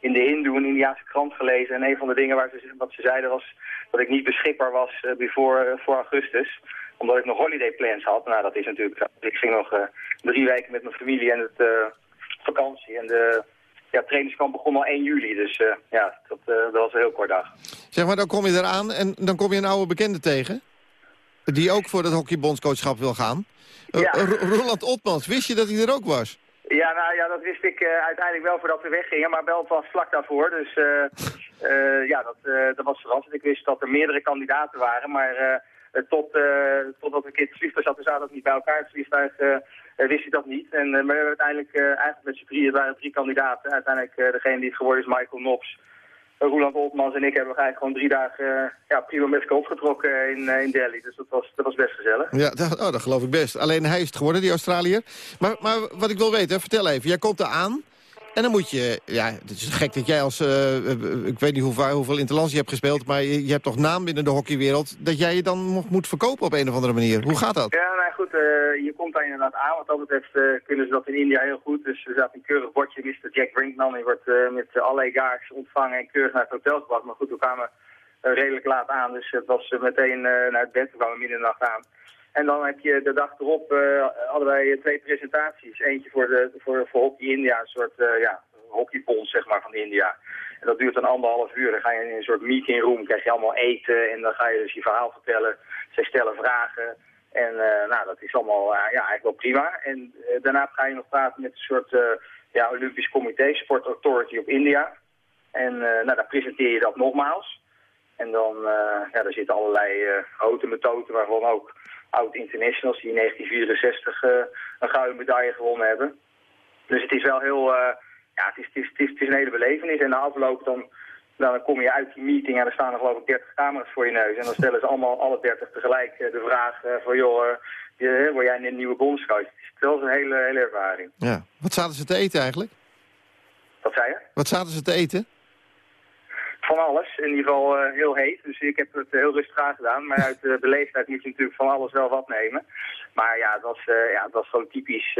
in de Hindoe, een Indiaanse krant gelezen. En een van de dingen waar ze, wat ze zeiden was dat ik niet beschikbaar was voor, uh, voor augustus. Omdat ik nog holiday plans had. Nou, dat is natuurlijk... Ik ging nog uh, drie weken met mijn familie en het vakantie. En de ja, trainingskamp begon al 1 juli. Dus ja, dat, dat was een heel kort dag. Zeg maar, dan kom je eraan en dan kom je een oude bekende tegen. Die ook voor het hockeybondscoachschap wil gaan. Ja. Roland Otmans, wist je dat hij er ook was? Ja, nou ja, dat wist ik uh, uiteindelijk wel voordat we weggingen, maar wel pas vlak daarvoor. Dus uh, uh, ja, dat, dat was verrassend. Ik wist dat er meerdere kandidaten waren, maar tot, totdat ik in het vliegtuig zat, we zaten ook niet bij elkaar. Het vliegtuig wist ik dat niet. En, maar we hebben uiteindelijk, eigenlijk met z'n drieën, waren drie kandidaten. Uiteindelijk degene die het geworden is Michael Knops. Roland Oltmans en ik hebben eigenlijk gewoon drie dagen uh, ja, prima met elkaar opgetrokken in, uh, in Delhi. Dus dat was, dat was best gezellig. Ja, dat, oh, dat geloof ik best. Alleen hij is het geworden, die Australiër. Maar, maar wat ik wil weten, vertel even. Jij komt er aan En dan moet je, ja, het is gek dat jij als, eh, eh, ik weet niet hoe, vaar- hoeveel interlands je hebt gespeeld, maar je, hebt toch naam binnen de hockeywereld, dat jij je dan nog moet verkopen op een of andere manier. Hoe gaat dat? Ja, nou goed, eh, je komt daar inderdaad aan. Wat dat betreft kunnen ze dat in India heel goed. Dus er staat een keurig bordje, Mr. Jack Brinkman. Die wordt met allerlei gaars ontvangen en keurig naar het hotel gebracht. Maar goed, we kwamen redelijk laat aan. Dus het was meteen naar het bed. We kwamen midden in de nacht aan. En dan heb je de dag erop eh, hadden wij twee presentaties. Eentje voor, de, voor, voor Hockey India, een soort uh, ja, hockeybond zeg maar, van India. En dat duurt dan anderhalf uur. Dan ga je in een soort meetingroom, krijg je allemaal eten en dan ga je dus je verhaal vertellen. Zij stellen vragen. En uh, nou, dat is allemaal uh, ja, eigenlijk wel prima. En uh, daarna ga je nog praten met een soort ja, Olympisch Comité, Sport Authority op India. En nou, dan presenteer je dat nogmaals. En dan ja, daar zitten allerlei uh, houten methoden waarvan ook oud-internationals die in 1964 een gouden medaille gewonnen hebben. Dus het is wel heel, ja, het is, het, is, het, is, het is een hele belevenis. En na afloop dan, dan kom je uit die meeting en er staan er geloof ik 30 camera's voor je neus. En dan stellen ze allemaal, alle 30 tegelijk de vraag van, joh, word jij een nieuwe bondscoach? Het is wel een hele, hele ervaring. Ja. Wat zaten ze te eten eigenlijk? Wat zei je? Wat zaten ze te eten? Van alles, in ieder geval uh, heel heet. Dus ik heb het heel rustig aangedaan. Maar uit de beleefdheid moet je natuurlijk van alles wel wat nemen. Maar ja, het was, ja, het was gewoon typisch...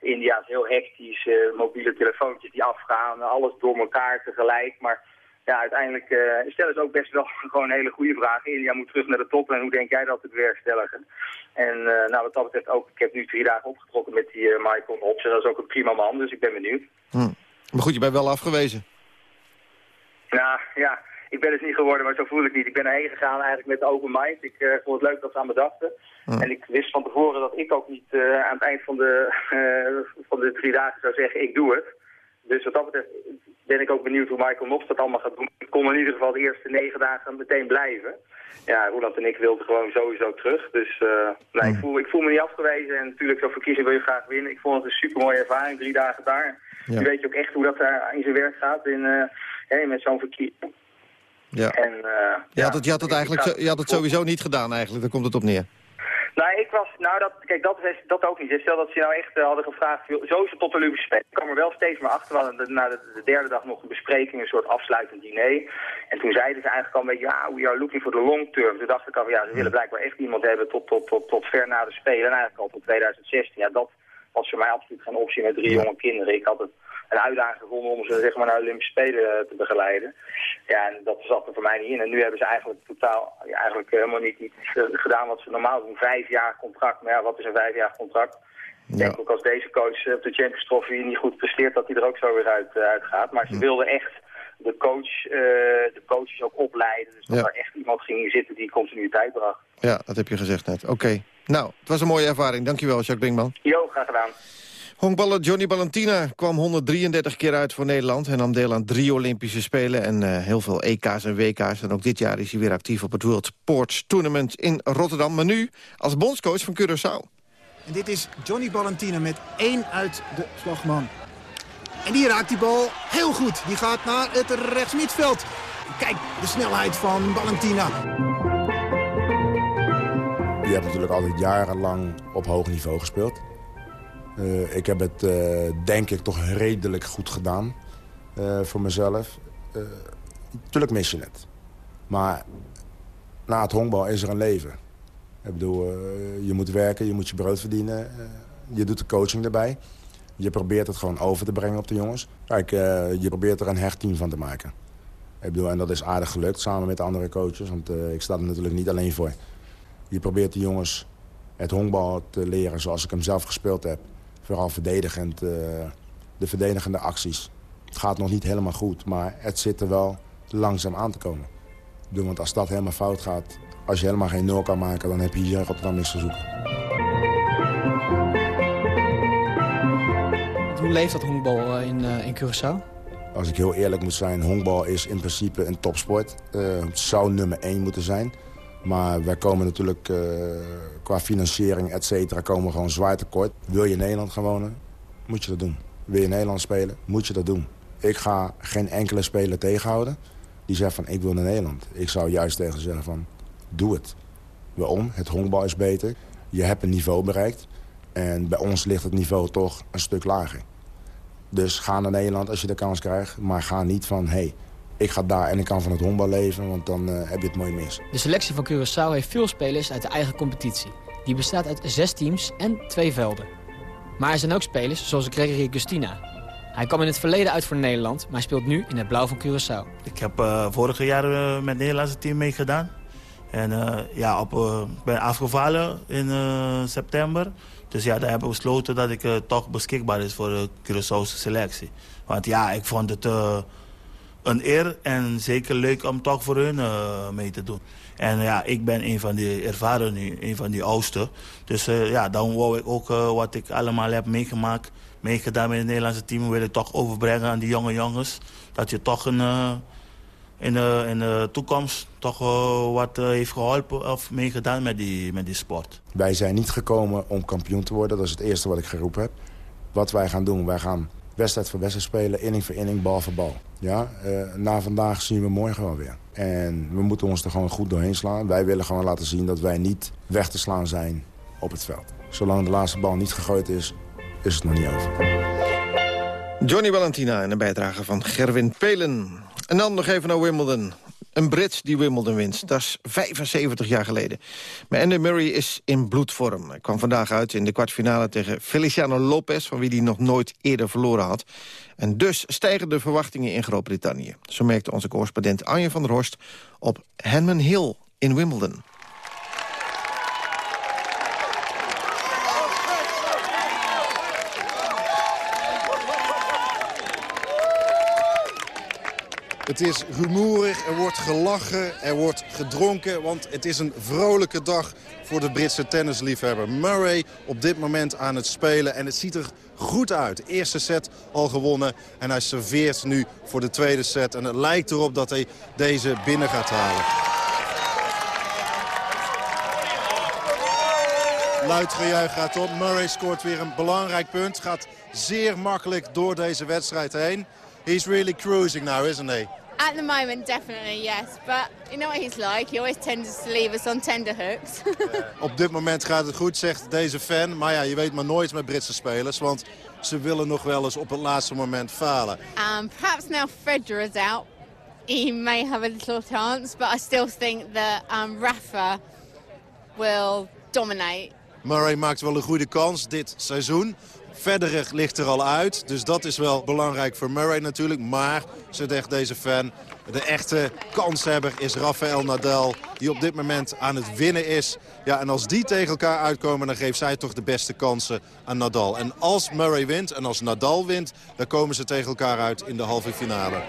India is heel hectisch, mobiele telefoontjes die afgaan, alles door elkaar tegelijk. Maar ja, uiteindelijk uh, stellen ze ook best wel [laughs] gewoon hele goede vragen. India moet terug naar de top en hoe denk jij dat het werkstelligen? En uh, nou, wat dat betreft ook, ik heb nu drie dagen opgetrokken met die Michael Hobson. Dat is ook een prima man, dus ik ben benieuwd. Hm. Maar goed, je bent wel afgewezen. Nou ja, ik ben het niet geworden, maar zo voel ik niet. Ik ben erheen gegaan eigenlijk met open mind. Ik uh, vond het leuk dat ze aan me dachten. Hm. En ik wist van tevoren dat ik ook niet uh, aan het eind van de, uh, [laughs] van de drie dagen zou zeggen, ik doe het. Dus wat dat betreft ben ik ook benieuwd hoe Michael Mops dat allemaal gaat doen. Ik kon in ieder geval de eerste negen dagen meteen blijven. Ja, Roland en ik wilden gewoon sowieso terug. Dus nee, ik, voel, ik voel me niet afgewezen. En natuurlijk, zo'n verkiezing wil je graag winnen. Ik vond het een super mooie ervaring, drie dagen daar. Ja. Nu weet je ook echt hoe dat daar in zijn werk gaat in, hey, met zo'n verkiezing. Ja. En, uh, je, had het, je had het, eigenlijk je had het sowieso niet gedaan eigenlijk, daar komt het op neer. Nou, ik was, nou dat, kijk, dat, is, dat ook niet. Stel dat ze nou echt uh, hadden gevraagd, sowieso tot de Olympische Spelen. Ik kwam er wel steeds meer achter, hadden na de, de, derde dag nog een bespreking, een soort afsluitend diner. En toen zeiden ze eigenlijk al een beetje, ja, we are looking for the long term. Toen dacht ik al, ja, ze willen blijkbaar echt iemand hebben tot, tot, tot, tot ver na de Spelen. En eigenlijk al tot 2016. Ja, dat was voor mij absoluut geen optie met drie jonge kinderen. Ik had het een uitdaging gevonden om ze zeg maar, naar de Olympische Spelen te begeleiden. Ja, en dat zat er voor mij niet in. En nu hebben ze eigenlijk totaal eigenlijk helemaal niet iets gedaan wat ze normaal doen. Vijf jaar contract. Maar ja, wat is een vijf jaar contract? Ik denk ook als deze coach op de Champions Trophy niet goed presteert, dat hij er ook zo weer uit, uit gaat. Maar ze wilden echt de, coach, uh, de coaches ook opleiden. Dus dat Ja. er echt iemand ging zitten die continuïteit bracht. Ja, dat heb je gezegd net. Oké. Nou, het was een mooie ervaring. Dankjewel, Jacques Brinkman. Jo, graag gedaan. Honkballer Johnny Ballantina kwam 133 keer uit voor Nederland. Hij nam deel aan drie Olympische Spelen en uh, heel veel EK's en WK's. En ook dit jaar is hij weer actief op het World Sports Tournament in Rotterdam. Maar nu als bondscoach van Curaçao. En dit is Johnny Ballantina met één uit de slagman. En die raakt die bal heel goed. Die gaat naar het rechtsmidveld. Kijk, de snelheid van Ballantina. Je hebt natuurlijk altijd jarenlang op hoog niveau gespeeld. Uh, ik heb het, uh, denk ik, toch redelijk goed gedaan uh, voor mezelf. Tuurlijk mis je het. Maar na het honkbal is er een leven. Ik bedoel, je moet werken, je moet je brood verdienen. je doet de coaching erbij. Je probeert het gewoon over te brengen op de jongens. Kijk, je probeert er een hecht team van te maken. Ik bedoel, en dat is aardig gelukt samen met de andere coaches. Want ik sta er natuurlijk niet alleen voor. Je probeert de jongens het honkbal te leren zoals ik hem zelf gespeeld heb. Vooral verdedigend, uh, de verdedigende acties. Het gaat nog niet helemaal goed, maar het zit er wel langzaam aan te komen. Want als dat helemaal fout gaat, als je helemaal geen nul kan maken... dan heb je hier in Rotterdam niks te zoeken. Hoe leeft dat honkbal in, uh, in Curaçao? Als ik heel eerlijk moet zijn, honkbal is in principe een topsport. Uh, het zou nummer één moeten zijn. Maar wij komen natuurlijk uh, qua financiering, et cetera, komen gewoon zwaar tekort. Wil je in Nederland gaan wonen, moet je dat doen. Wil je in Nederland spelen, moet je dat doen. Ik ga geen enkele speler tegenhouden die zegt van ik wil naar Nederland. Ik zou juist tegen zeggen van doe het. Waarom? Het honkbal is beter. Je hebt een niveau bereikt. En bij ons ligt het niveau toch een stuk lager. Dus ga naar Nederland als je de kans krijgt. Maar ga niet van, hé, hey, ik ga daar en ik kan van het honkbal leven. Want dan uh, heb je het mooi mis. De selectie van Curaçao heeft veel spelers uit de eigen competitie. Die bestaat uit zes teams en twee velden. Maar er zijn ook spelers zoals Gregory Gustina. Hij kwam in het verleden uit voor Nederland, maar hij speelt nu in het blauw van Curaçao. Ik heb uh, vorige jaar uh, met het Nederlandse team meegedaan. En uh, ja, op, ik ben afgevallen in september. Dus ja, daar hebben we besloten dat ik toch beschikbaar is voor de Curaçaose selectie. Want ja, ik vond het een eer en zeker leuk om toch voor hun mee te doen. En ja, ik ben een van die ervaren een van die oudsten. Dus uh, ja, dan wou ik ook uh, wat ik allemaal heb meegemaakt, meegedaan met het Nederlandse team, wil ik toch overbrengen aan die jonge jongens. Dat je toch een, in, de, in de toekomst toch wat heeft geholpen of meegedaan met die, met die sport. Wij zijn niet gekomen om kampioen te worden, dat is het eerste wat ik geroepen heb. Wat wij gaan doen, wij gaan wedstrijd voor wedstrijd spelen, inning voor inning, bal voor bal. Ja, na vandaag zien we morgen wel weer. En we moeten ons er gewoon goed doorheen slaan. Wij willen gewoon laten zien dat wij niet weg te slaan zijn op het veld. Zolang de laatste bal niet gegooid is, is het nog niet over. Johnny Valentina en een bijdrage van Gerwin Pelen. En dan nog even naar Wimbledon. Een Brit die Wimbledon wint. Dat is 75 jaar geleden. Maar Andy Murray is in bloedvorm. Hij kwam vandaag uit in de kwartfinale tegen Feliciano Lopez... van wie hij nog nooit eerder verloren had. En dus stijgen de verwachtingen in Groot-Brittannië. Zo merkte onze correspondent Anje van der Horst op Henman Hill in Wimbledon. Het is rumoerig, er wordt gelachen, er wordt gedronken... want het is een vrolijke dag voor de Britse tennisliefhebber. Murray op dit moment aan het spelen en het ziet er goed uit. Eerste set al gewonnen en hij serveert nu voor de tweede set. En het lijkt erop dat hij deze binnen gaat halen. Luid gejuich gaat op. Murray scoort weer een belangrijk punt. Gaat zeer makkelijk door deze wedstrijd heen. He's really cruising now, isn't he? At the moment, definitely, yes. But you know what he's like. He always tends to leave us on tender hooks. [laughs] Op dit moment gaat het goed, zegt deze fan. Maar ja, je weet maar nooit met Britse spelers. Want ze willen nog wel eens op het laatste moment falen. Um, perhaps now Federer is out. He may have a little chance. But I still think that um, Rafa will dominate. Murray maakt wel een goede kans dit seizoen. Federer ligt er al uit, dus dat is wel belangrijk voor Murray natuurlijk. Maar, zegt deze fan, de echte kanshebber is Rafael Nadal... die op dit moment aan het winnen is. Ja, en als die tegen elkaar uitkomen, dan geeft zij toch de beste kansen aan Nadal. En als Murray wint en als Nadal wint, dan komen ze tegen elkaar uit in de halve finale.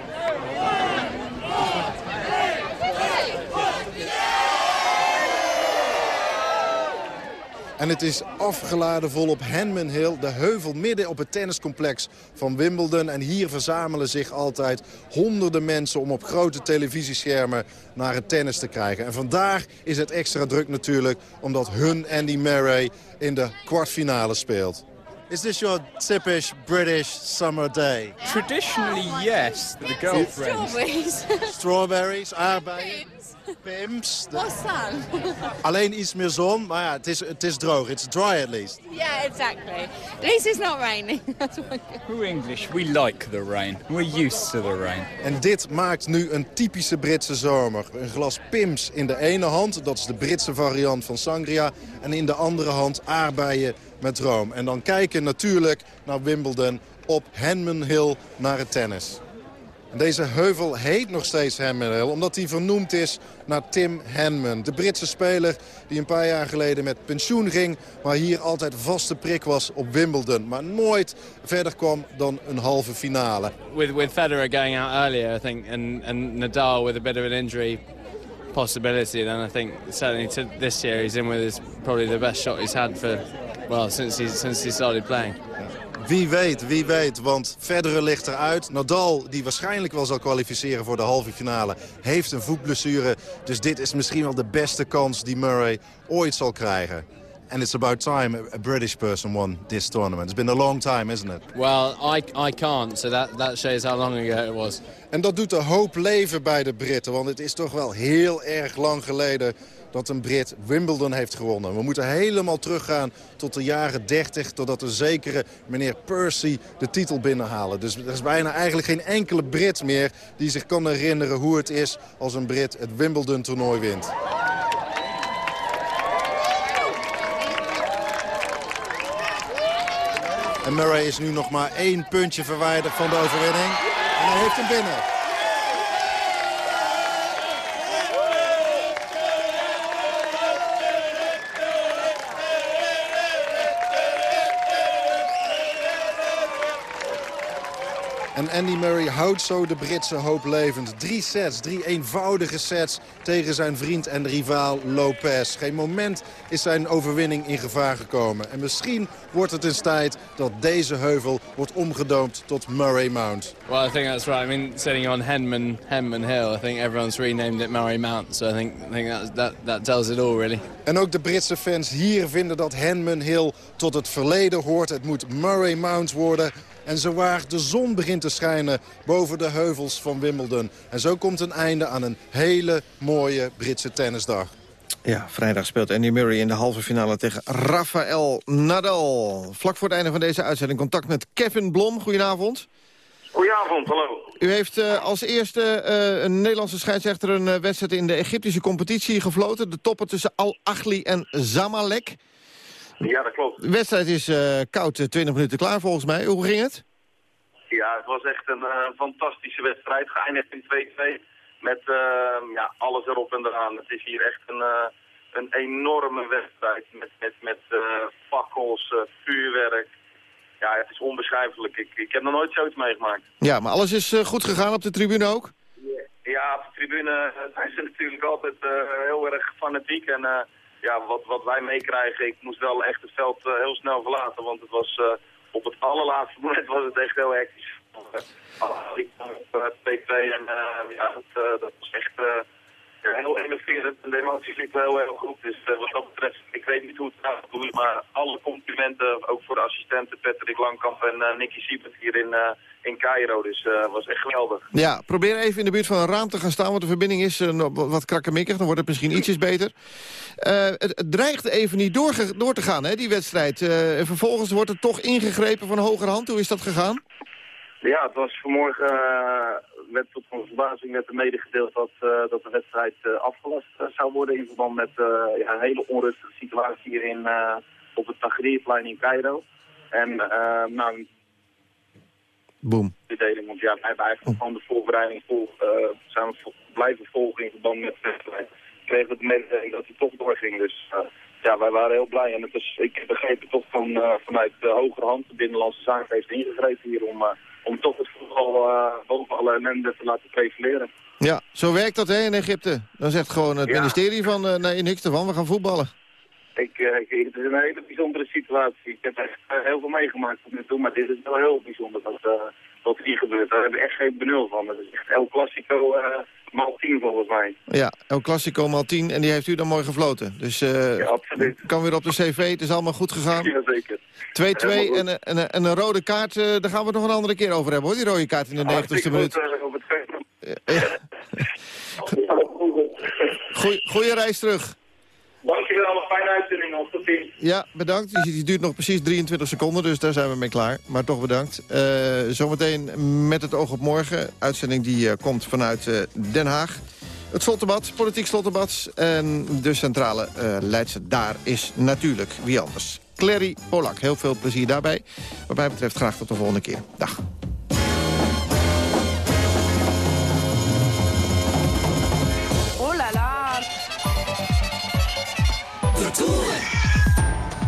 En het is afgeladen vol op Henman Hill, de heuvel midden op het tenniscomplex van Wimbledon. En hier verzamelen zich altijd honderden mensen om op grote televisieschermen naar het tennis te krijgen. En vandaag is het extra druk natuurlijk, omdat hun Andy Murray in de kwartfinale speelt. Is this your typisch British summer day? Traditionally, yes. The girlfriends. Strawberries. Strawberries, aardbeien. Pimps. Or sun. Alleen iets meer zon, maar ja, het is, het is droog. It's dry at least. Yeah, exactly. At least it's not raining. That's [laughs] We're English. We like the rain. We're used to the rain. En dit maakt nu een typische Britse zomer. Een glas Pims in de ene hand, dat is de Britse variant van sangria. En in de andere hand aardbeien met room. En dan kijken natuurlijk naar Wimbledon op Henman Hill naar het tennis. Deze heuvel heet nog steeds Henman Hill, omdat hij vernoemd is naar Tim Henman. De Britse speler die een paar jaar geleden met pensioen ging... maar hier altijd vaste prik was op Wimbledon. Maar nooit verder kwam dan een halve finale. With, with Federer going out earlier, I think, and, and Nadal with a bit of an injury possibility, then I think certainly to this year he's in with his, probably the best shot he's had for, well, since he, since he started playing. Wie weet, wie weet, want Federer ligt eruit. Nadal, die waarschijnlijk wel zal kwalificeren voor de halve finale, heeft een voetblessure. Dus dit is misschien wel de beste kans die Murray ooit zal krijgen. And it's about time a British person won this tournament. It's been a long time, isn't it? Well, I, I can't, so that, that shows how long ago it was. En dat doet de hoop leven bij de Britten. Want het is toch wel heel erg lang geleden dat een Brit Wimbledon heeft gewonnen. We moeten helemaal teruggaan tot de jaren 30... totdat een zekere meneer Percy de titel binnenhalen. Dus er is bijna eigenlijk geen enkele Brit meer... die zich kan herinneren hoe het is als een Brit het Wimbledon-toernooi wint. En Murray is nu nog maar één puntje verwijderd van de overwinning. En hij heeft hem binnen. En Andy Murray houdt zo de Britse hoop levend. Drie sets, drie eenvoudige sets tegen zijn vriend en rivaal Lopez. Geen moment is zijn overwinning in gevaar gekomen. En misschien wordt het eens tijd dat deze heuvel wordt omgedoomd tot Murray Mount. Well, I think that's right. I mean, sitting on Henman, Henman Hill, I think everyone's renamed it Murray Mount. So I think, I think that, that, that tells it all, really. En ook de Britse fans hier vinden dat Henman Hill tot het verleden hoort. Het moet Murray Mount worden. En zowaar de zon begint te schijnen boven de heuvels van Wimbledon. En zo komt een einde aan een hele mooie Britse tennisdag. Ja, vrijdag speelt Andy Murray in de halve finale tegen Rafael Nadal. Vlak voor het einde van deze uitzending contact met Kevin Blom. Goedenavond. Goedenavond, hallo. U heeft uh, als eerste uh, een Nederlandse scheidsrechter een uh, wedstrijd in de Egyptische competitie gefloten. De toppen tussen Al-Achli en Zamalek. Ja, dat klopt. De wedstrijd is uh, koud, 20 minuten klaar volgens mij. Hoe ging het? Ja, het was echt een uh, fantastische wedstrijd. Geëindigd in 2-2 met uh, ja, alles erop en eraan. Het is hier echt een, een enorme wedstrijd met, met, met fakkels, vuurwerk. Ja, het is onbeschrijfelijk. Ik, ik heb nog nooit zoiets meegemaakt. Ja, maar alles is goed gegaan op de tribune ook? Ja, op de tribune zijn ze natuurlijk altijd heel erg fanatiek en ja, wat, wat wij meekrijgen, ik moest wel echt het veld uh, heel snel verlaten. Want het was, uh, op het allerlaatste moment [laughs] was het echt heel hectisch. Uh, ik kwam op P2 en ja, dat was echt heel enerverend. En de emoties liepen heel heel goed. Dus wat dat betreft, ik weet niet hoe het gaat doen. Maar alle complimenten, ook voor de assistenten Patrick Langkamp en Nicky Siebert hier in, in Cairo. Dus het was echt geweldig. Ja, probeer even in de buurt van een raam te gaan staan, want de verbinding is wat krakkemikkig. Dan wordt het misschien ietsjes beter. Het, het, dreigt even niet door, door te gaan, hè, die wedstrijd. En vervolgens wordt er toch ingegrepen van hogerhand. Hoe is dat gegaan? Ja, het was vanmorgen, uh, werd tot onze verbazing werd er medegedeeld dat, dat de wedstrijd afgelast zou worden in verband met ja, een hele onrustige situatie hier in, op het Tahrirplein in Cairo. En nou, Boom. Want ja, wij hebben eigenlijk gewoon de voorbereiding vol, zijn we blijven volgen in verband met de wedstrijd kregen we de mededeling dat hij toch doorging. Dus ja, wij waren heel blij. En het is, ik heb begrepen toch van, vanuit de hogere hand, de Binnenlandse Zaken heeft ingegrepen hier om, om toch het voetbal boven alle ellende te laten prevaleren. Ja, zo werkt dat hè, in Egypte. Dan zegt gewoon het ja. ministerie van, nee, niks ervan, we gaan voetballen. Ik, ik, het is een hele bijzondere situatie. Ik heb echt heel veel meegemaakt tot nu toe, maar dit is wel heel bijzonder wat, wat hier gebeurt. Daar hebben we echt geen benul van. Het is echt El Clasico maal 10 volgens mij. Ja, El Clasico maal 10 en die heeft u dan mooi gefloten. Dus uh, ja, absoluut. kan weer op de cv, het is allemaal goed gegaan. Ja, zeker. 2-2 en, en, en, en, een rode kaart, uh, daar gaan we het nog een andere keer over hebben hoor, die rode kaart in de 90ste minuut. Uh, op het ja. [laughs] Goeie, goeie reis terug. Dankjewel, fijne uitzending Ja, bedankt. Die, die duurt nog precies 23 seconden, dus daar zijn we mee klaar. Maar toch bedankt. Uh, zometeen met het oog op morgen. Uitzending die uh, komt vanuit uh, Den Haag. Het slotdebat, politiek slotdebat. En de centrale leidster daar is natuurlijk wie anders. Clary Polak. Heel veel plezier daarbij. Wat mij betreft graag tot de volgende keer. Dag.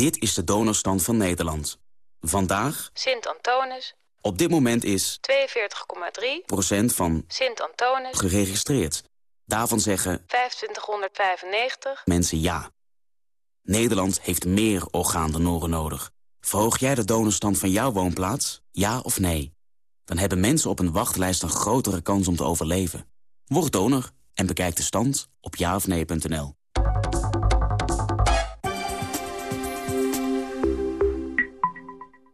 Dit is de donorstand van Nederland. Vandaag... Sint-Antonis. Op dit moment is... 42,3 procent van... Sint-Antonis. geregistreerd. Daarvan zeggen 2595. mensen ja. Nederland heeft meer orgaandonoren nodig. Verhoog jij de donorstand van jouw woonplaats? Ja of nee? Dan hebben mensen op een wachtlijst een grotere kans om te overleven. Word donor en bekijk de stand op jaofnee.nl.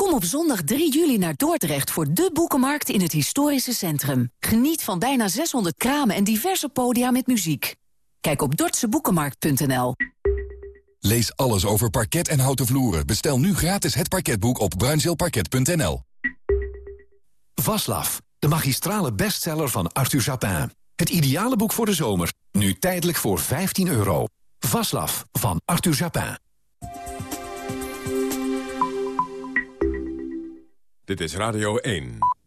Kom op zondag 3 juli naar Dordrecht voor de boekenmarkt in het historische centrum. Geniet van bijna 600 kramen en diverse podia met muziek. Kijk op dordtseboekenmarkt.nl. Lees alles over parket en houten vloeren. Bestel nu gratis het parketboek op bruinzeelparket.nl. Vaslav, de magistrale bestseller van Arthur Japin. Het ideale boek voor de zomer, nu tijdelijk voor 15 euro. Vaslav van Arthur Japin. Dit is Radio 1.